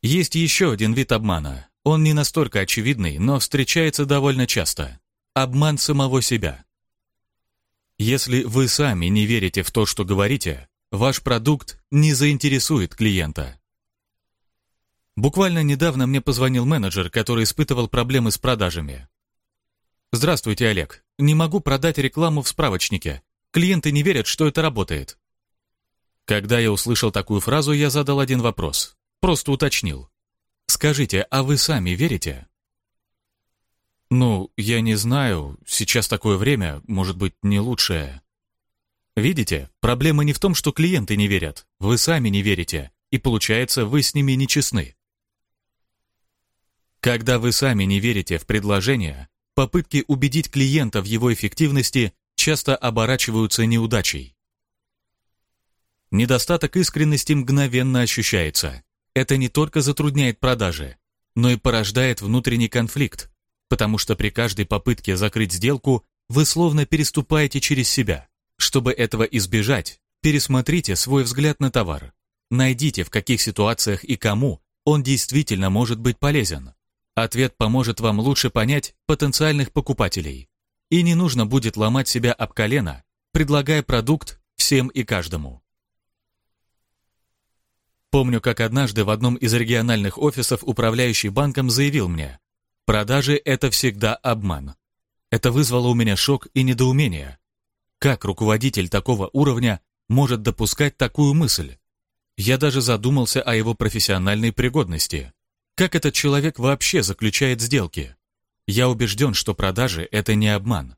Есть еще один вид обмана. Он не настолько очевидный, но встречается довольно часто. Обман самого себя. Если вы сами не верите в то, что говорите, Ваш продукт не заинтересует клиента. Буквально недавно мне позвонил менеджер, который испытывал проблемы с продажами. «Здравствуйте, Олег. Не могу продать рекламу в справочнике. Клиенты не верят, что это работает». Когда я услышал такую фразу, я задал один вопрос. Просто уточнил. «Скажите, а вы сами верите?» «Ну, я не знаю. Сейчас такое время, может быть, не лучшее». Видите, проблема не в том, что клиенты не верят, вы сами не верите, и получается, вы с ними нечестны. Когда вы сами не верите в предложение, попытки убедить клиента в его эффективности часто оборачиваются неудачей. Недостаток искренности мгновенно ощущается. Это не только затрудняет продажи, но и порождает внутренний конфликт, потому что при каждой попытке закрыть сделку вы словно переступаете через себя. Чтобы этого избежать, пересмотрите свой взгляд на товар. Найдите, в каких ситуациях и кому он действительно может быть полезен. Ответ поможет вам лучше понять потенциальных покупателей. И не нужно будет ломать себя об колено, предлагая продукт всем и каждому. Помню, как однажды в одном из региональных офисов управляющий банком заявил мне, продажи – это всегда обман. Это вызвало у меня шок и недоумение. Как руководитель такого уровня может допускать такую мысль? Я даже задумался о его профессиональной пригодности. Как этот человек вообще заключает сделки? Я убежден, что продажи – это не обман.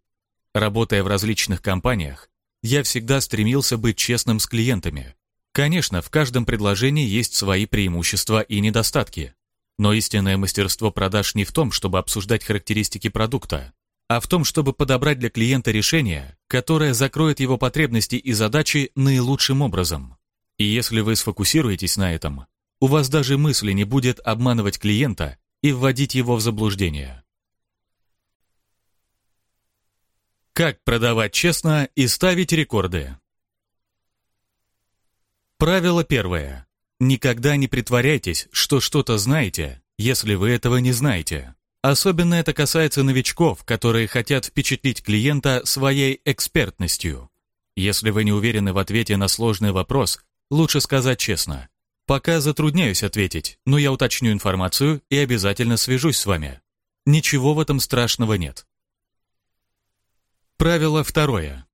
Работая в различных компаниях, я всегда стремился быть честным с клиентами. Конечно, в каждом предложении есть свои преимущества и недостатки. Но истинное мастерство продаж не в том, чтобы обсуждать характеристики продукта, а в том, чтобы подобрать для клиента решение, которое закроет его потребности и задачи наилучшим образом. И если вы сфокусируетесь на этом, у вас даже мысли не будет обманывать клиента и вводить его в заблуждение. Как продавать честно и ставить рекорды? Правило первое. Никогда не притворяйтесь, что что-то знаете, если вы этого не знаете. Особенно это касается новичков, которые хотят впечатлить клиента своей экспертностью. Если вы не уверены в ответе на сложный вопрос, лучше сказать честно. Пока затрудняюсь ответить, но я уточню информацию и обязательно свяжусь с вами. Ничего в этом страшного нет. Правило второе.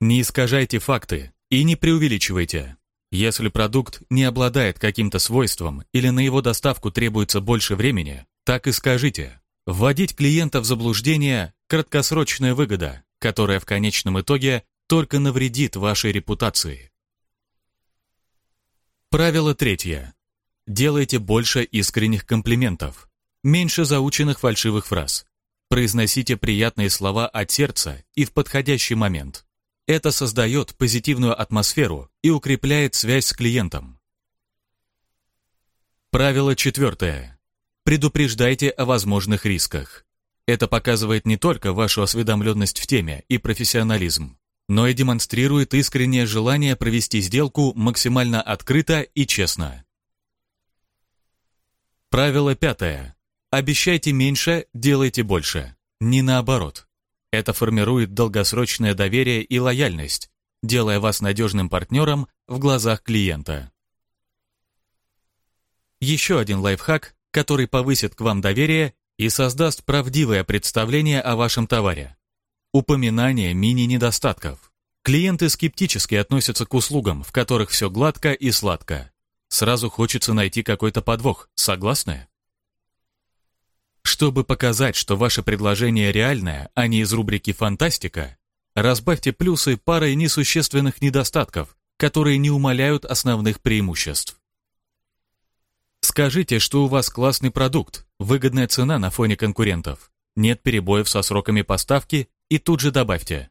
Не искажайте факты и не преувеличивайте. Если продукт не обладает каким-то свойством или на его доставку требуется больше времени, так и скажите. Вводить клиента в заблуждение – краткосрочная выгода, которая в конечном итоге только навредит вашей репутации. Правило третье. Делайте больше искренних комплиментов, меньше заученных фальшивых фраз. Произносите приятные слова от сердца и в подходящий момент. Это создает позитивную атмосферу и укрепляет связь с клиентом. Правило четвертое предупреждайте о возможных рисках. Это показывает не только вашу осведомленность в теме и профессионализм, но и демонстрирует искреннее желание провести сделку максимально открыто и честно. Правило пятое. Обещайте меньше, делайте больше. Не наоборот. Это формирует долгосрочное доверие и лояльность, делая вас надежным партнером в глазах клиента. Еще один лайфхак который повысит к вам доверие и создаст правдивое представление о вашем товаре. Упоминание мини-недостатков. Клиенты скептически относятся к услугам, в которых все гладко и сладко. Сразу хочется найти какой-то подвох, согласны? Чтобы показать, что ваше предложение реальное, а не из рубрики «фантастика», разбавьте плюсы парой несущественных недостатков, которые не умаляют основных преимуществ. Скажите, что у вас классный продукт, выгодная цена на фоне конкурентов, нет перебоев со сроками поставки и тут же добавьте.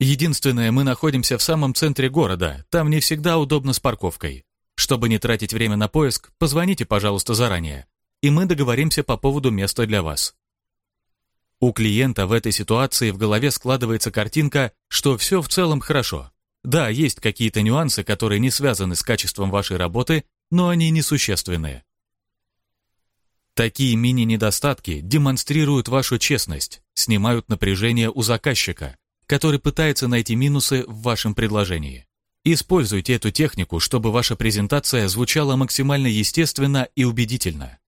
Единственное, мы находимся в самом центре города, там не всегда удобно с парковкой. Чтобы не тратить время на поиск, позвоните, пожалуйста, заранее, и мы договоримся по поводу места для вас. У клиента в этой ситуации в голове складывается картинка, что все в целом хорошо. Да, есть какие-то нюансы, которые не связаны с качеством вашей работы, но они несущественные. Такие мини-недостатки демонстрируют вашу честность, снимают напряжение у заказчика, который пытается найти минусы в вашем предложении. Используйте эту технику, чтобы ваша презентация звучала максимально естественно и убедительно.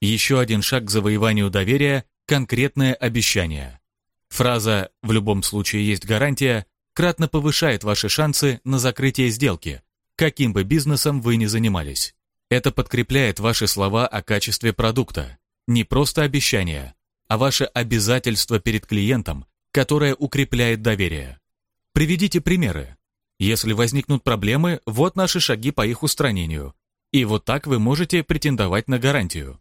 Еще один шаг к завоеванию доверия – конкретное обещание. Фраза «в любом случае есть гарантия» кратно повышает ваши шансы на закрытие сделки, каким бы бизнесом вы ни занимались. Это подкрепляет ваши слова о качестве продукта. Не просто обещания, а ваше обязательство перед клиентом, которое укрепляет доверие. Приведите примеры. Если возникнут проблемы, вот наши шаги по их устранению. И вот так вы можете претендовать на гарантию.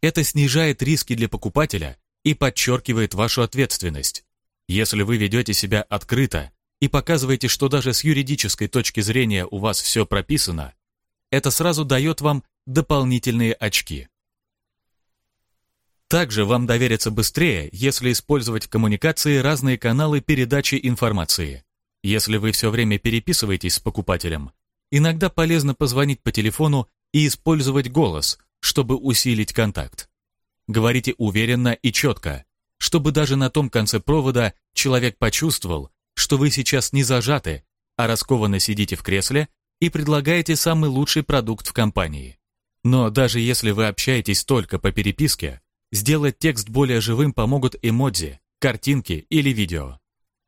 Это снижает риски для покупателя и подчеркивает вашу ответственность. Если вы ведете себя открыто и показываете, что даже с юридической точки зрения у вас все прописано, это сразу дает вам дополнительные очки. Также вам доверятся быстрее, если использовать в коммуникации разные каналы передачи информации. Если вы все время переписываетесь с покупателем, иногда полезно позвонить по телефону и использовать голос, чтобы усилить контакт. Говорите уверенно и четко, чтобы даже на том конце провода человек почувствовал, что вы сейчас не зажаты, а раскованно сидите в кресле и предлагаете самый лучший продукт в компании. Но даже если вы общаетесь только по переписке, сделать текст более живым помогут эмодзи, картинки или видео.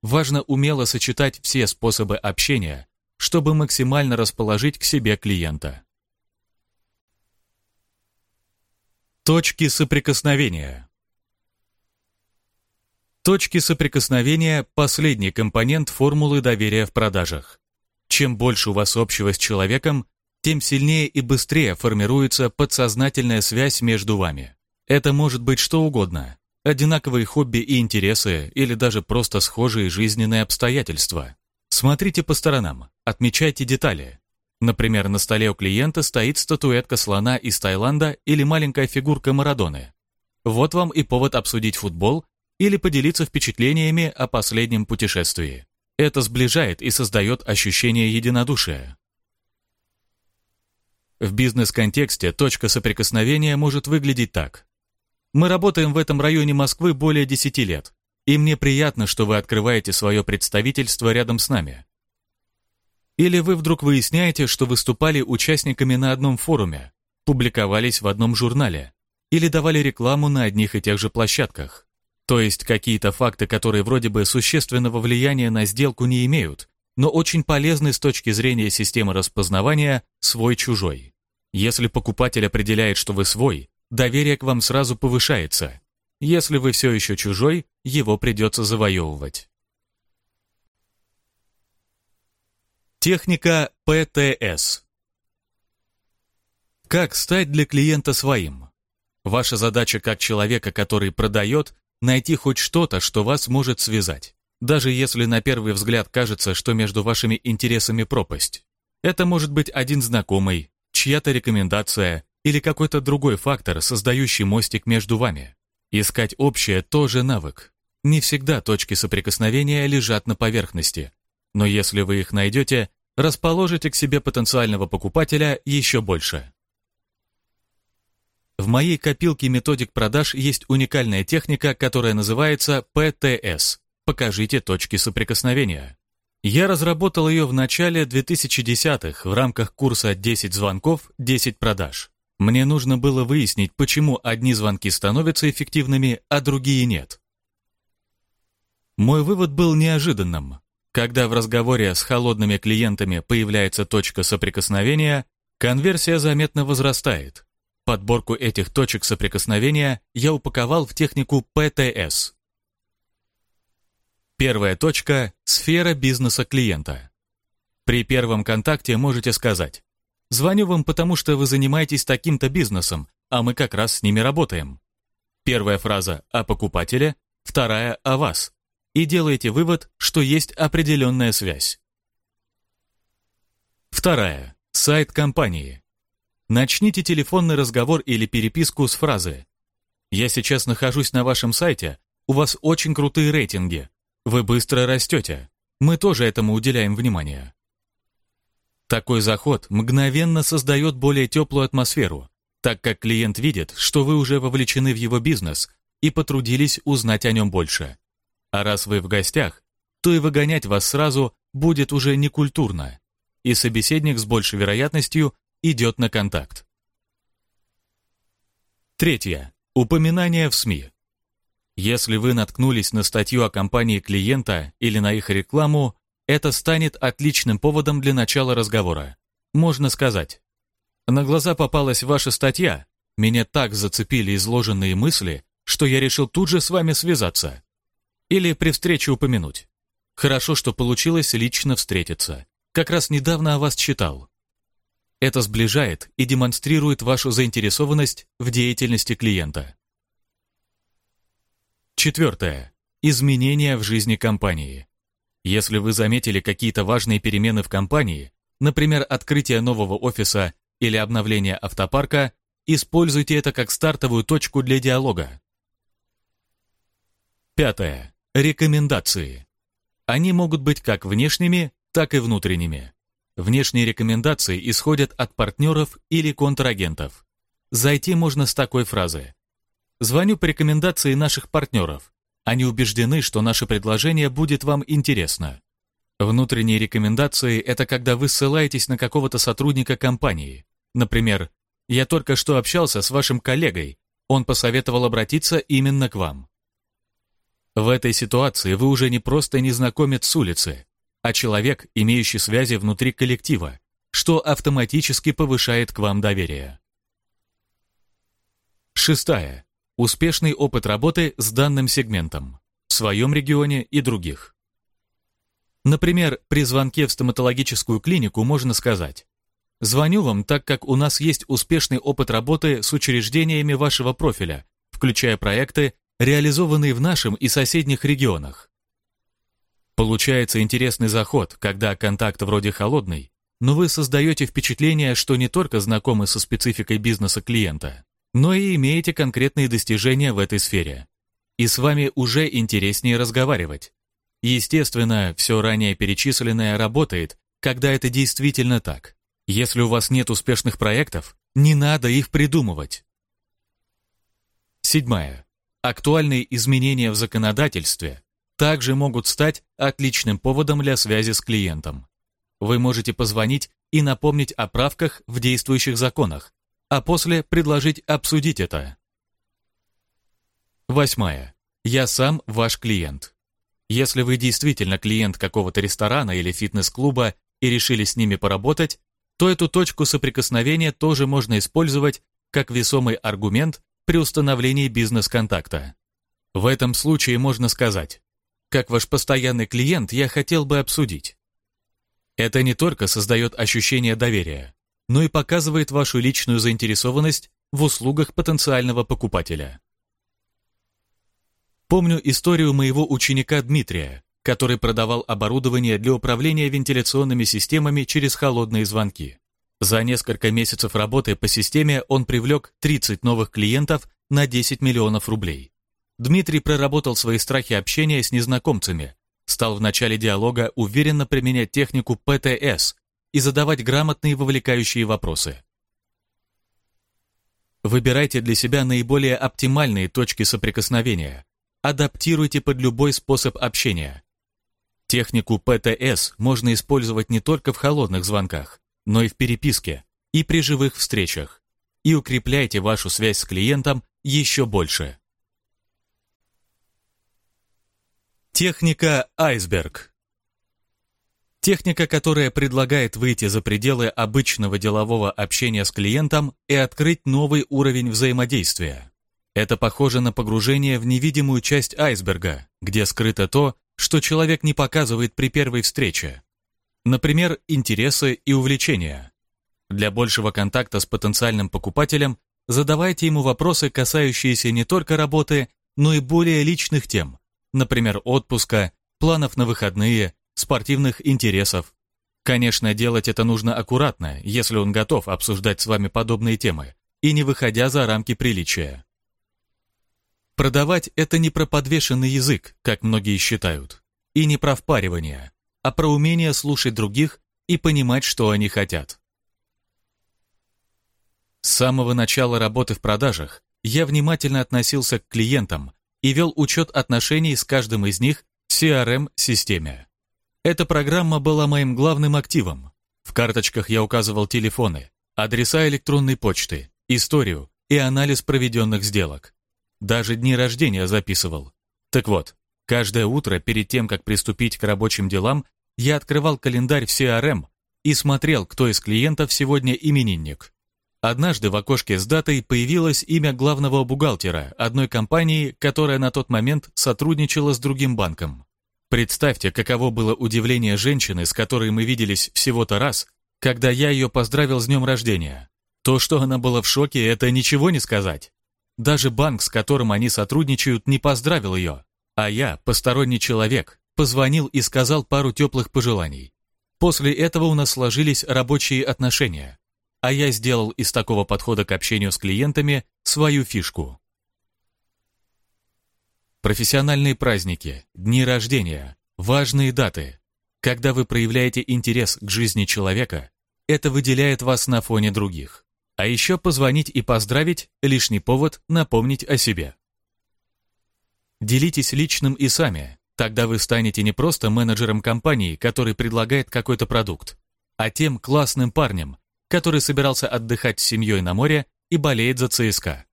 Важно умело сочетать все способы общения, чтобы максимально расположить к себе клиента. Точки соприкосновения Точки соприкосновения – последний компонент формулы доверия в продажах. Чем больше у вас общего с человеком, тем сильнее и быстрее формируется подсознательная связь между вами. Это может быть что угодно. Одинаковые хобби и интересы или даже просто схожие жизненные обстоятельства. Смотрите по сторонам, отмечайте детали. Например, на столе у клиента стоит статуэтка слона из Таиланда или маленькая фигурка Марадоны. Вот вам и повод обсудить футбол или поделиться впечатлениями о последнем путешествии. Это сближает и создает ощущение единодушия. В бизнес-контексте точка соприкосновения может выглядеть так. Мы работаем в этом районе Москвы более 10 лет, и мне приятно, что вы открываете свое представительство рядом с нами. Или вы вдруг выясняете, что выступали участниками на одном форуме, публиковались в одном журнале или давали рекламу на одних и тех же площадках. То есть какие-то факты, которые вроде бы существенного влияния на сделку не имеют, но очень полезны с точки зрения системы распознавания свой-чужой. Если покупатель определяет, что вы свой, доверие к вам сразу повышается. Если вы все еще чужой, его придется завоевывать. Техника ПТС. Как стать для клиента своим? Ваша задача как человека, который продает, найти хоть что-то, что вас может связать. Даже если на первый взгляд кажется, что между вашими интересами пропасть. Это может быть один знакомый, чья-то рекомендация или какой-то другой фактор, создающий мостик между вами. Искать общее тоже навык. Не всегда точки соприкосновения лежат на поверхности. Но если вы их найдете, расположите к себе потенциального покупателя еще больше. В моей копилке методик продаж есть уникальная техника, которая называется ПТС – «Покажите точки соприкосновения». Я разработал ее в начале 2010-х в рамках курса «10 звонков, 10 продаж». Мне нужно было выяснить, почему одни звонки становятся эффективными, а другие нет. Мой вывод был неожиданным. Когда в разговоре с холодными клиентами появляется точка соприкосновения, конверсия заметно возрастает. Подборку этих точек соприкосновения я упаковал в технику ПТС. Первая точка – сфера бизнеса клиента. При первом контакте можете сказать «Звоню вам, потому что вы занимаетесь таким-то бизнесом, а мы как раз с ними работаем». Первая фраза о покупателе, вторая о вас. И делаете вывод, что есть определенная связь. Вторая. Сайт компании. Начните телефонный разговор или переписку с фразы «Я сейчас нахожусь на вашем сайте, у вас очень крутые рейтинги, вы быстро растете, мы тоже этому уделяем внимание». Такой заход мгновенно создает более теплую атмосферу, так как клиент видит, что вы уже вовлечены в его бизнес и потрудились узнать о нем больше. А раз вы в гостях, то и выгонять вас сразу будет уже некультурно, и собеседник с большей вероятностью идет на контакт. Третье. Упоминание в СМИ. Если вы наткнулись на статью о компании клиента или на их рекламу, это станет отличным поводом для начала разговора. Можно сказать, на глаза попалась ваша статья, меня так зацепили изложенные мысли, что я решил тут же с вами связаться. Или при встрече упомянуть. Хорошо, что получилось лично встретиться. Как раз недавно о вас читал. Это сближает и демонстрирует вашу заинтересованность в деятельности клиента. Четвертое. Изменения в жизни компании. Если вы заметили какие-то важные перемены в компании, например, открытие нового офиса или обновление автопарка, используйте это как стартовую точку для диалога. Пятое. Рекомендации. Они могут быть как внешними, так и внутренними. Внешние рекомендации исходят от партнеров или контрагентов. Зайти можно с такой фразы. «Звоню по рекомендации наших партнеров. Они убеждены, что наше предложение будет вам интересно». Внутренние рекомендации – это когда вы ссылаетесь на какого-то сотрудника компании. Например, «Я только что общался с вашим коллегой. Он посоветовал обратиться именно к вам». В этой ситуации вы уже не просто незнакомец с улицы, а человек, имеющий связи внутри коллектива, что автоматически повышает к вам доверие. Шестая. Успешный опыт работы с данным сегментом в своем регионе и других. Например, при звонке в стоматологическую клинику можно сказать «Звоню вам, так как у нас есть успешный опыт работы с учреждениями вашего профиля, включая проекты, реализованные в нашем и соседних регионах. Получается интересный заход, когда контакт вроде холодный, но вы создаете впечатление, что не только знакомы со спецификой бизнеса клиента, но и имеете конкретные достижения в этой сфере. И с вами уже интереснее разговаривать. Естественно, все ранее перечисленное работает, когда это действительно так. Если у вас нет успешных проектов, не надо их придумывать. Седьмая. Актуальные изменения в законодательстве также могут стать отличным поводом для связи с клиентом. Вы можете позвонить и напомнить о правках в действующих законах, а после предложить обсудить это. Восьмое. Я сам ваш клиент. Если вы действительно клиент какого-то ресторана или фитнес-клуба и решили с ними поработать, то эту точку соприкосновения тоже можно использовать как весомый аргумент при установлении бизнес-контакта. В этом случае можно сказать как ваш постоянный клиент, я хотел бы обсудить. Это не только создает ощущение доверия, но и показывает вашу личную заинтересованность в услугах потенциального покупателя. Помню историю моего ученика Дмитрия, который продавал оборудование для управления вентиляционными системами через холодные звонки. За несколько месяцев работы по системе он привлек 30 новых клиентов на 10 миллионов рублей. Дмитрий проработал свои страхи общения с незнакомцами, стал в начале диалога уверенно применять технику ПТС и задавать грамотные вовлекающие вопросы. Выбирайте для себя наиболее оптимальные точки соприкосновения, адаптируйте под любой способ общения. Технику ПТС можно использовать не только в холодных звонках, но и в переписке и при живых встречах. и укрепляйте вашу связь с клиентом еще больше. Техника айсберг. Техника, которая предлагает выйти за пределы обычного делового общения с клиентом и открыть новый уровень взаимодействия. Это похоже на погружение в невидимую часть айсберга, где скрыто то, что человек не показывает при первой встрече. Например, интересы и увлечения. Для большего контакта с потенциальным покупателем задавайте ему вопросы, касающиеся не только работы, но и более личных тем, например, отпуска, планов на выходные, спортивных интересов. Конечно, делать это нужно аккуратно, если он готов обсуждать с вами подобные темы, и не выходя за рамки приличия. Продавать – это не про подвешенный язык, как многие считают, и не про впаривание, а про умение слушать других и понимать, что они хотят. С самого начала работы в продажах я внимательно относился к клиентам и вел учет отношений с каждым из них в CRM-системе. Эта программа была моим главным активом. В карточках я указывал телефоны, адреса электронной почты, историю и анализ проведенных сделок. Даже дни рождения записывал. Так вот, каждое утро перед тем, как приступить к рабочим делам, я открывал календарь в CRM и смотрел, кто из клиентов сегодня именинник. Однажды в окошке с датой появилось имя главного бухгалтера одной компании, которая на тот момент сотрудничала с другим банком. Представьте, каково было удивление женщины, с которой мы виделись всего-то раз, когда я ее поздравил с днем рождения. То, что она была в шоке, это ничего не сказать. Даже банк, с которым они сотрудничают, не поздравил ее. А я, посторонний человек, позвонил и сказал пару теплых пожеланий. После этого у нас сложились рабочие отношения. А я сделал из такого подхода к общению с клиентами свою фишку. Профессиональные праздники, дни рождения, важные даты. Когда вы проявляете интерес к жизни человека, это выделяет вас на фоне других. А еще позвонить и поздравить – лишний повод напомнить о себе. Делитесь личным и сами, тогда вы станете не просто менеджером компании, который предлагает какой-то продукт, а тем классным парнем, который собирался отдыхать с семьей на море и болеет за ЦСКА.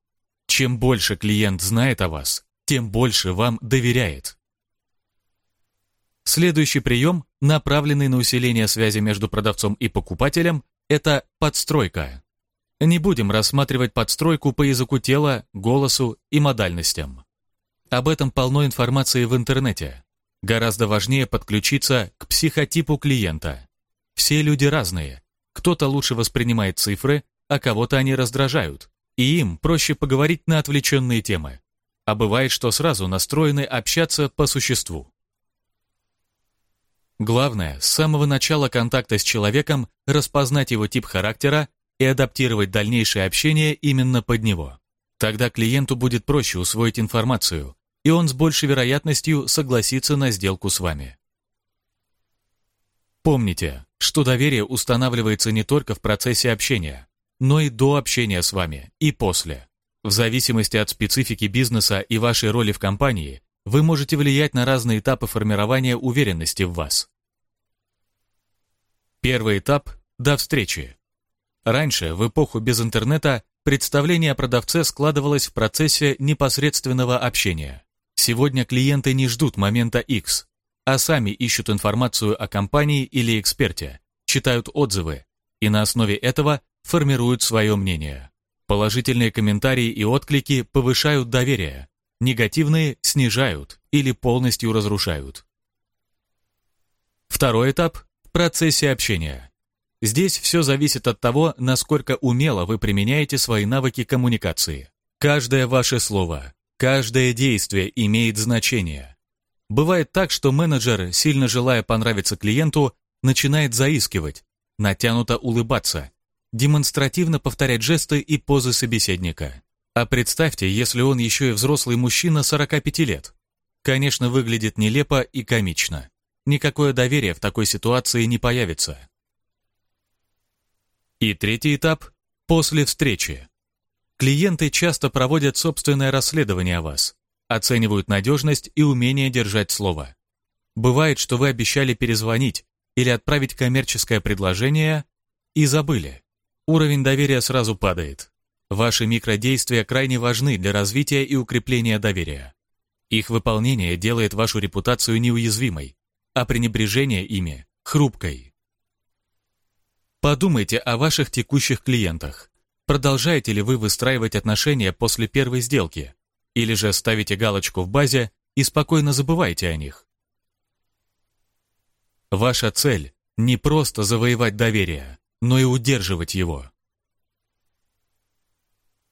Чем больше клиент знает о вас, тем больше вам доверяет. Следующий прием, направленный на усиление связи между продавцом и покупателем, это подстройка. Не будем рассматривать подстройку по языку тела, голосу и модальностям. Об этом полно информации в интернете. Гораздо важнее подключиться к психотипу клиента. Все люди разные. Кто-то лучше воспринимает цифры, а кого-то они раздражают, и им проще поговорить на отвлеченные темы а бывает, что сразу настроены общаться по существу. Главное, с самого начала контакта с человеком распознать его тип характера и адаптировать дальнейшее общение именно под него. Тогда клиенту будет проще усвоить информацию, и он с большей вероятностью согласится на сделку с вами. Помните, что доверие устанавливается не только в процессе общения, но и до общения с вами и после. В зависимости от специфики бизнеса и вашей роли в компании, вы можете влиять на разные этапы формирования уверенности в вас. Первый этап – до встречи. Раньше, в эпоху без интернета, представление о продавце складывалось в процессе непосредственного общения. Сегодня клиенты не ждут момента X, а сами ищут информацию о компании или эксперте, читают отзывы и на основе этого формируют свое мнение. Положительные комментарии и отклики повышают доверие, негативные снижают или полностью разрушают. Второй этап – в процессе общения. Здесь все зависит от того, насколько умело вы применяете свои навыки коммуникации. Каждое ваше слово, каждое действие имеет значение. Бывает так, что менеджер, сильно желая понравиться клиенту, начинает заискивать, натянуто улыбаться, демонстративно повторять жесты и позы собеседника. А представьте, если он еще и взрослый мужчина 45 лет. Конечно, выглядит нелепо и комично. Никакое доверие в такой ситуации не появится. И третий этап – после встречи. Клиенты часто проводят собственное расследование о вас, оценивают надежность и умение держать слово. Бывает, что вы обещали перезвонить или отправить коммерческое предложение и забыли уровень доверия сразу падает. Ваши микродействия крайне важны для развития и укрепления доверия. Их выполнение делает вашу репутацию неуязвимой, а пренебрежение ими – хрупкой. Подумайте о ваших текущих клиентах. Продолжаете ли вы выстраивать отношения после первой сделки? Или же ставите галочку в базе и спокойно забываете о них? Ваша цель – не просто завоевать доверие, но и удерживать его.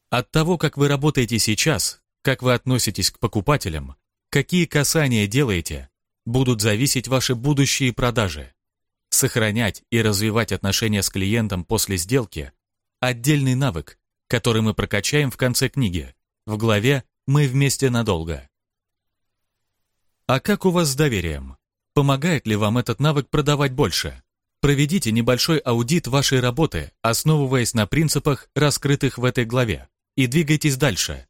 От того, как вы работаете сейчас, как вы относитесь к покупателям, какие касания делаете, будут зависеть ваши будущие продажи. Сохранять и развивать отношения с клиентом после сделки – отдельный навык, который мы прокачаем в конце книги, в главе «Мы вместе надолго». А как у вас с доверием? Помогает ли вам этот навык продавать больше? Проведите небольшой аудит вашей работы, основываясь на принципах, раскрытых в этой главе и двигайтесь дальше.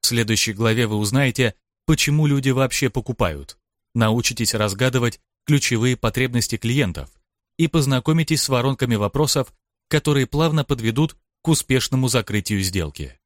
В следующей главе вы узнаете, почему люди вообще покупают, научитесь разгадывать ключевые потребности клиентов и познакомитесь с воронками вопросов, которые плавно подведут к успешному закрытию сделки.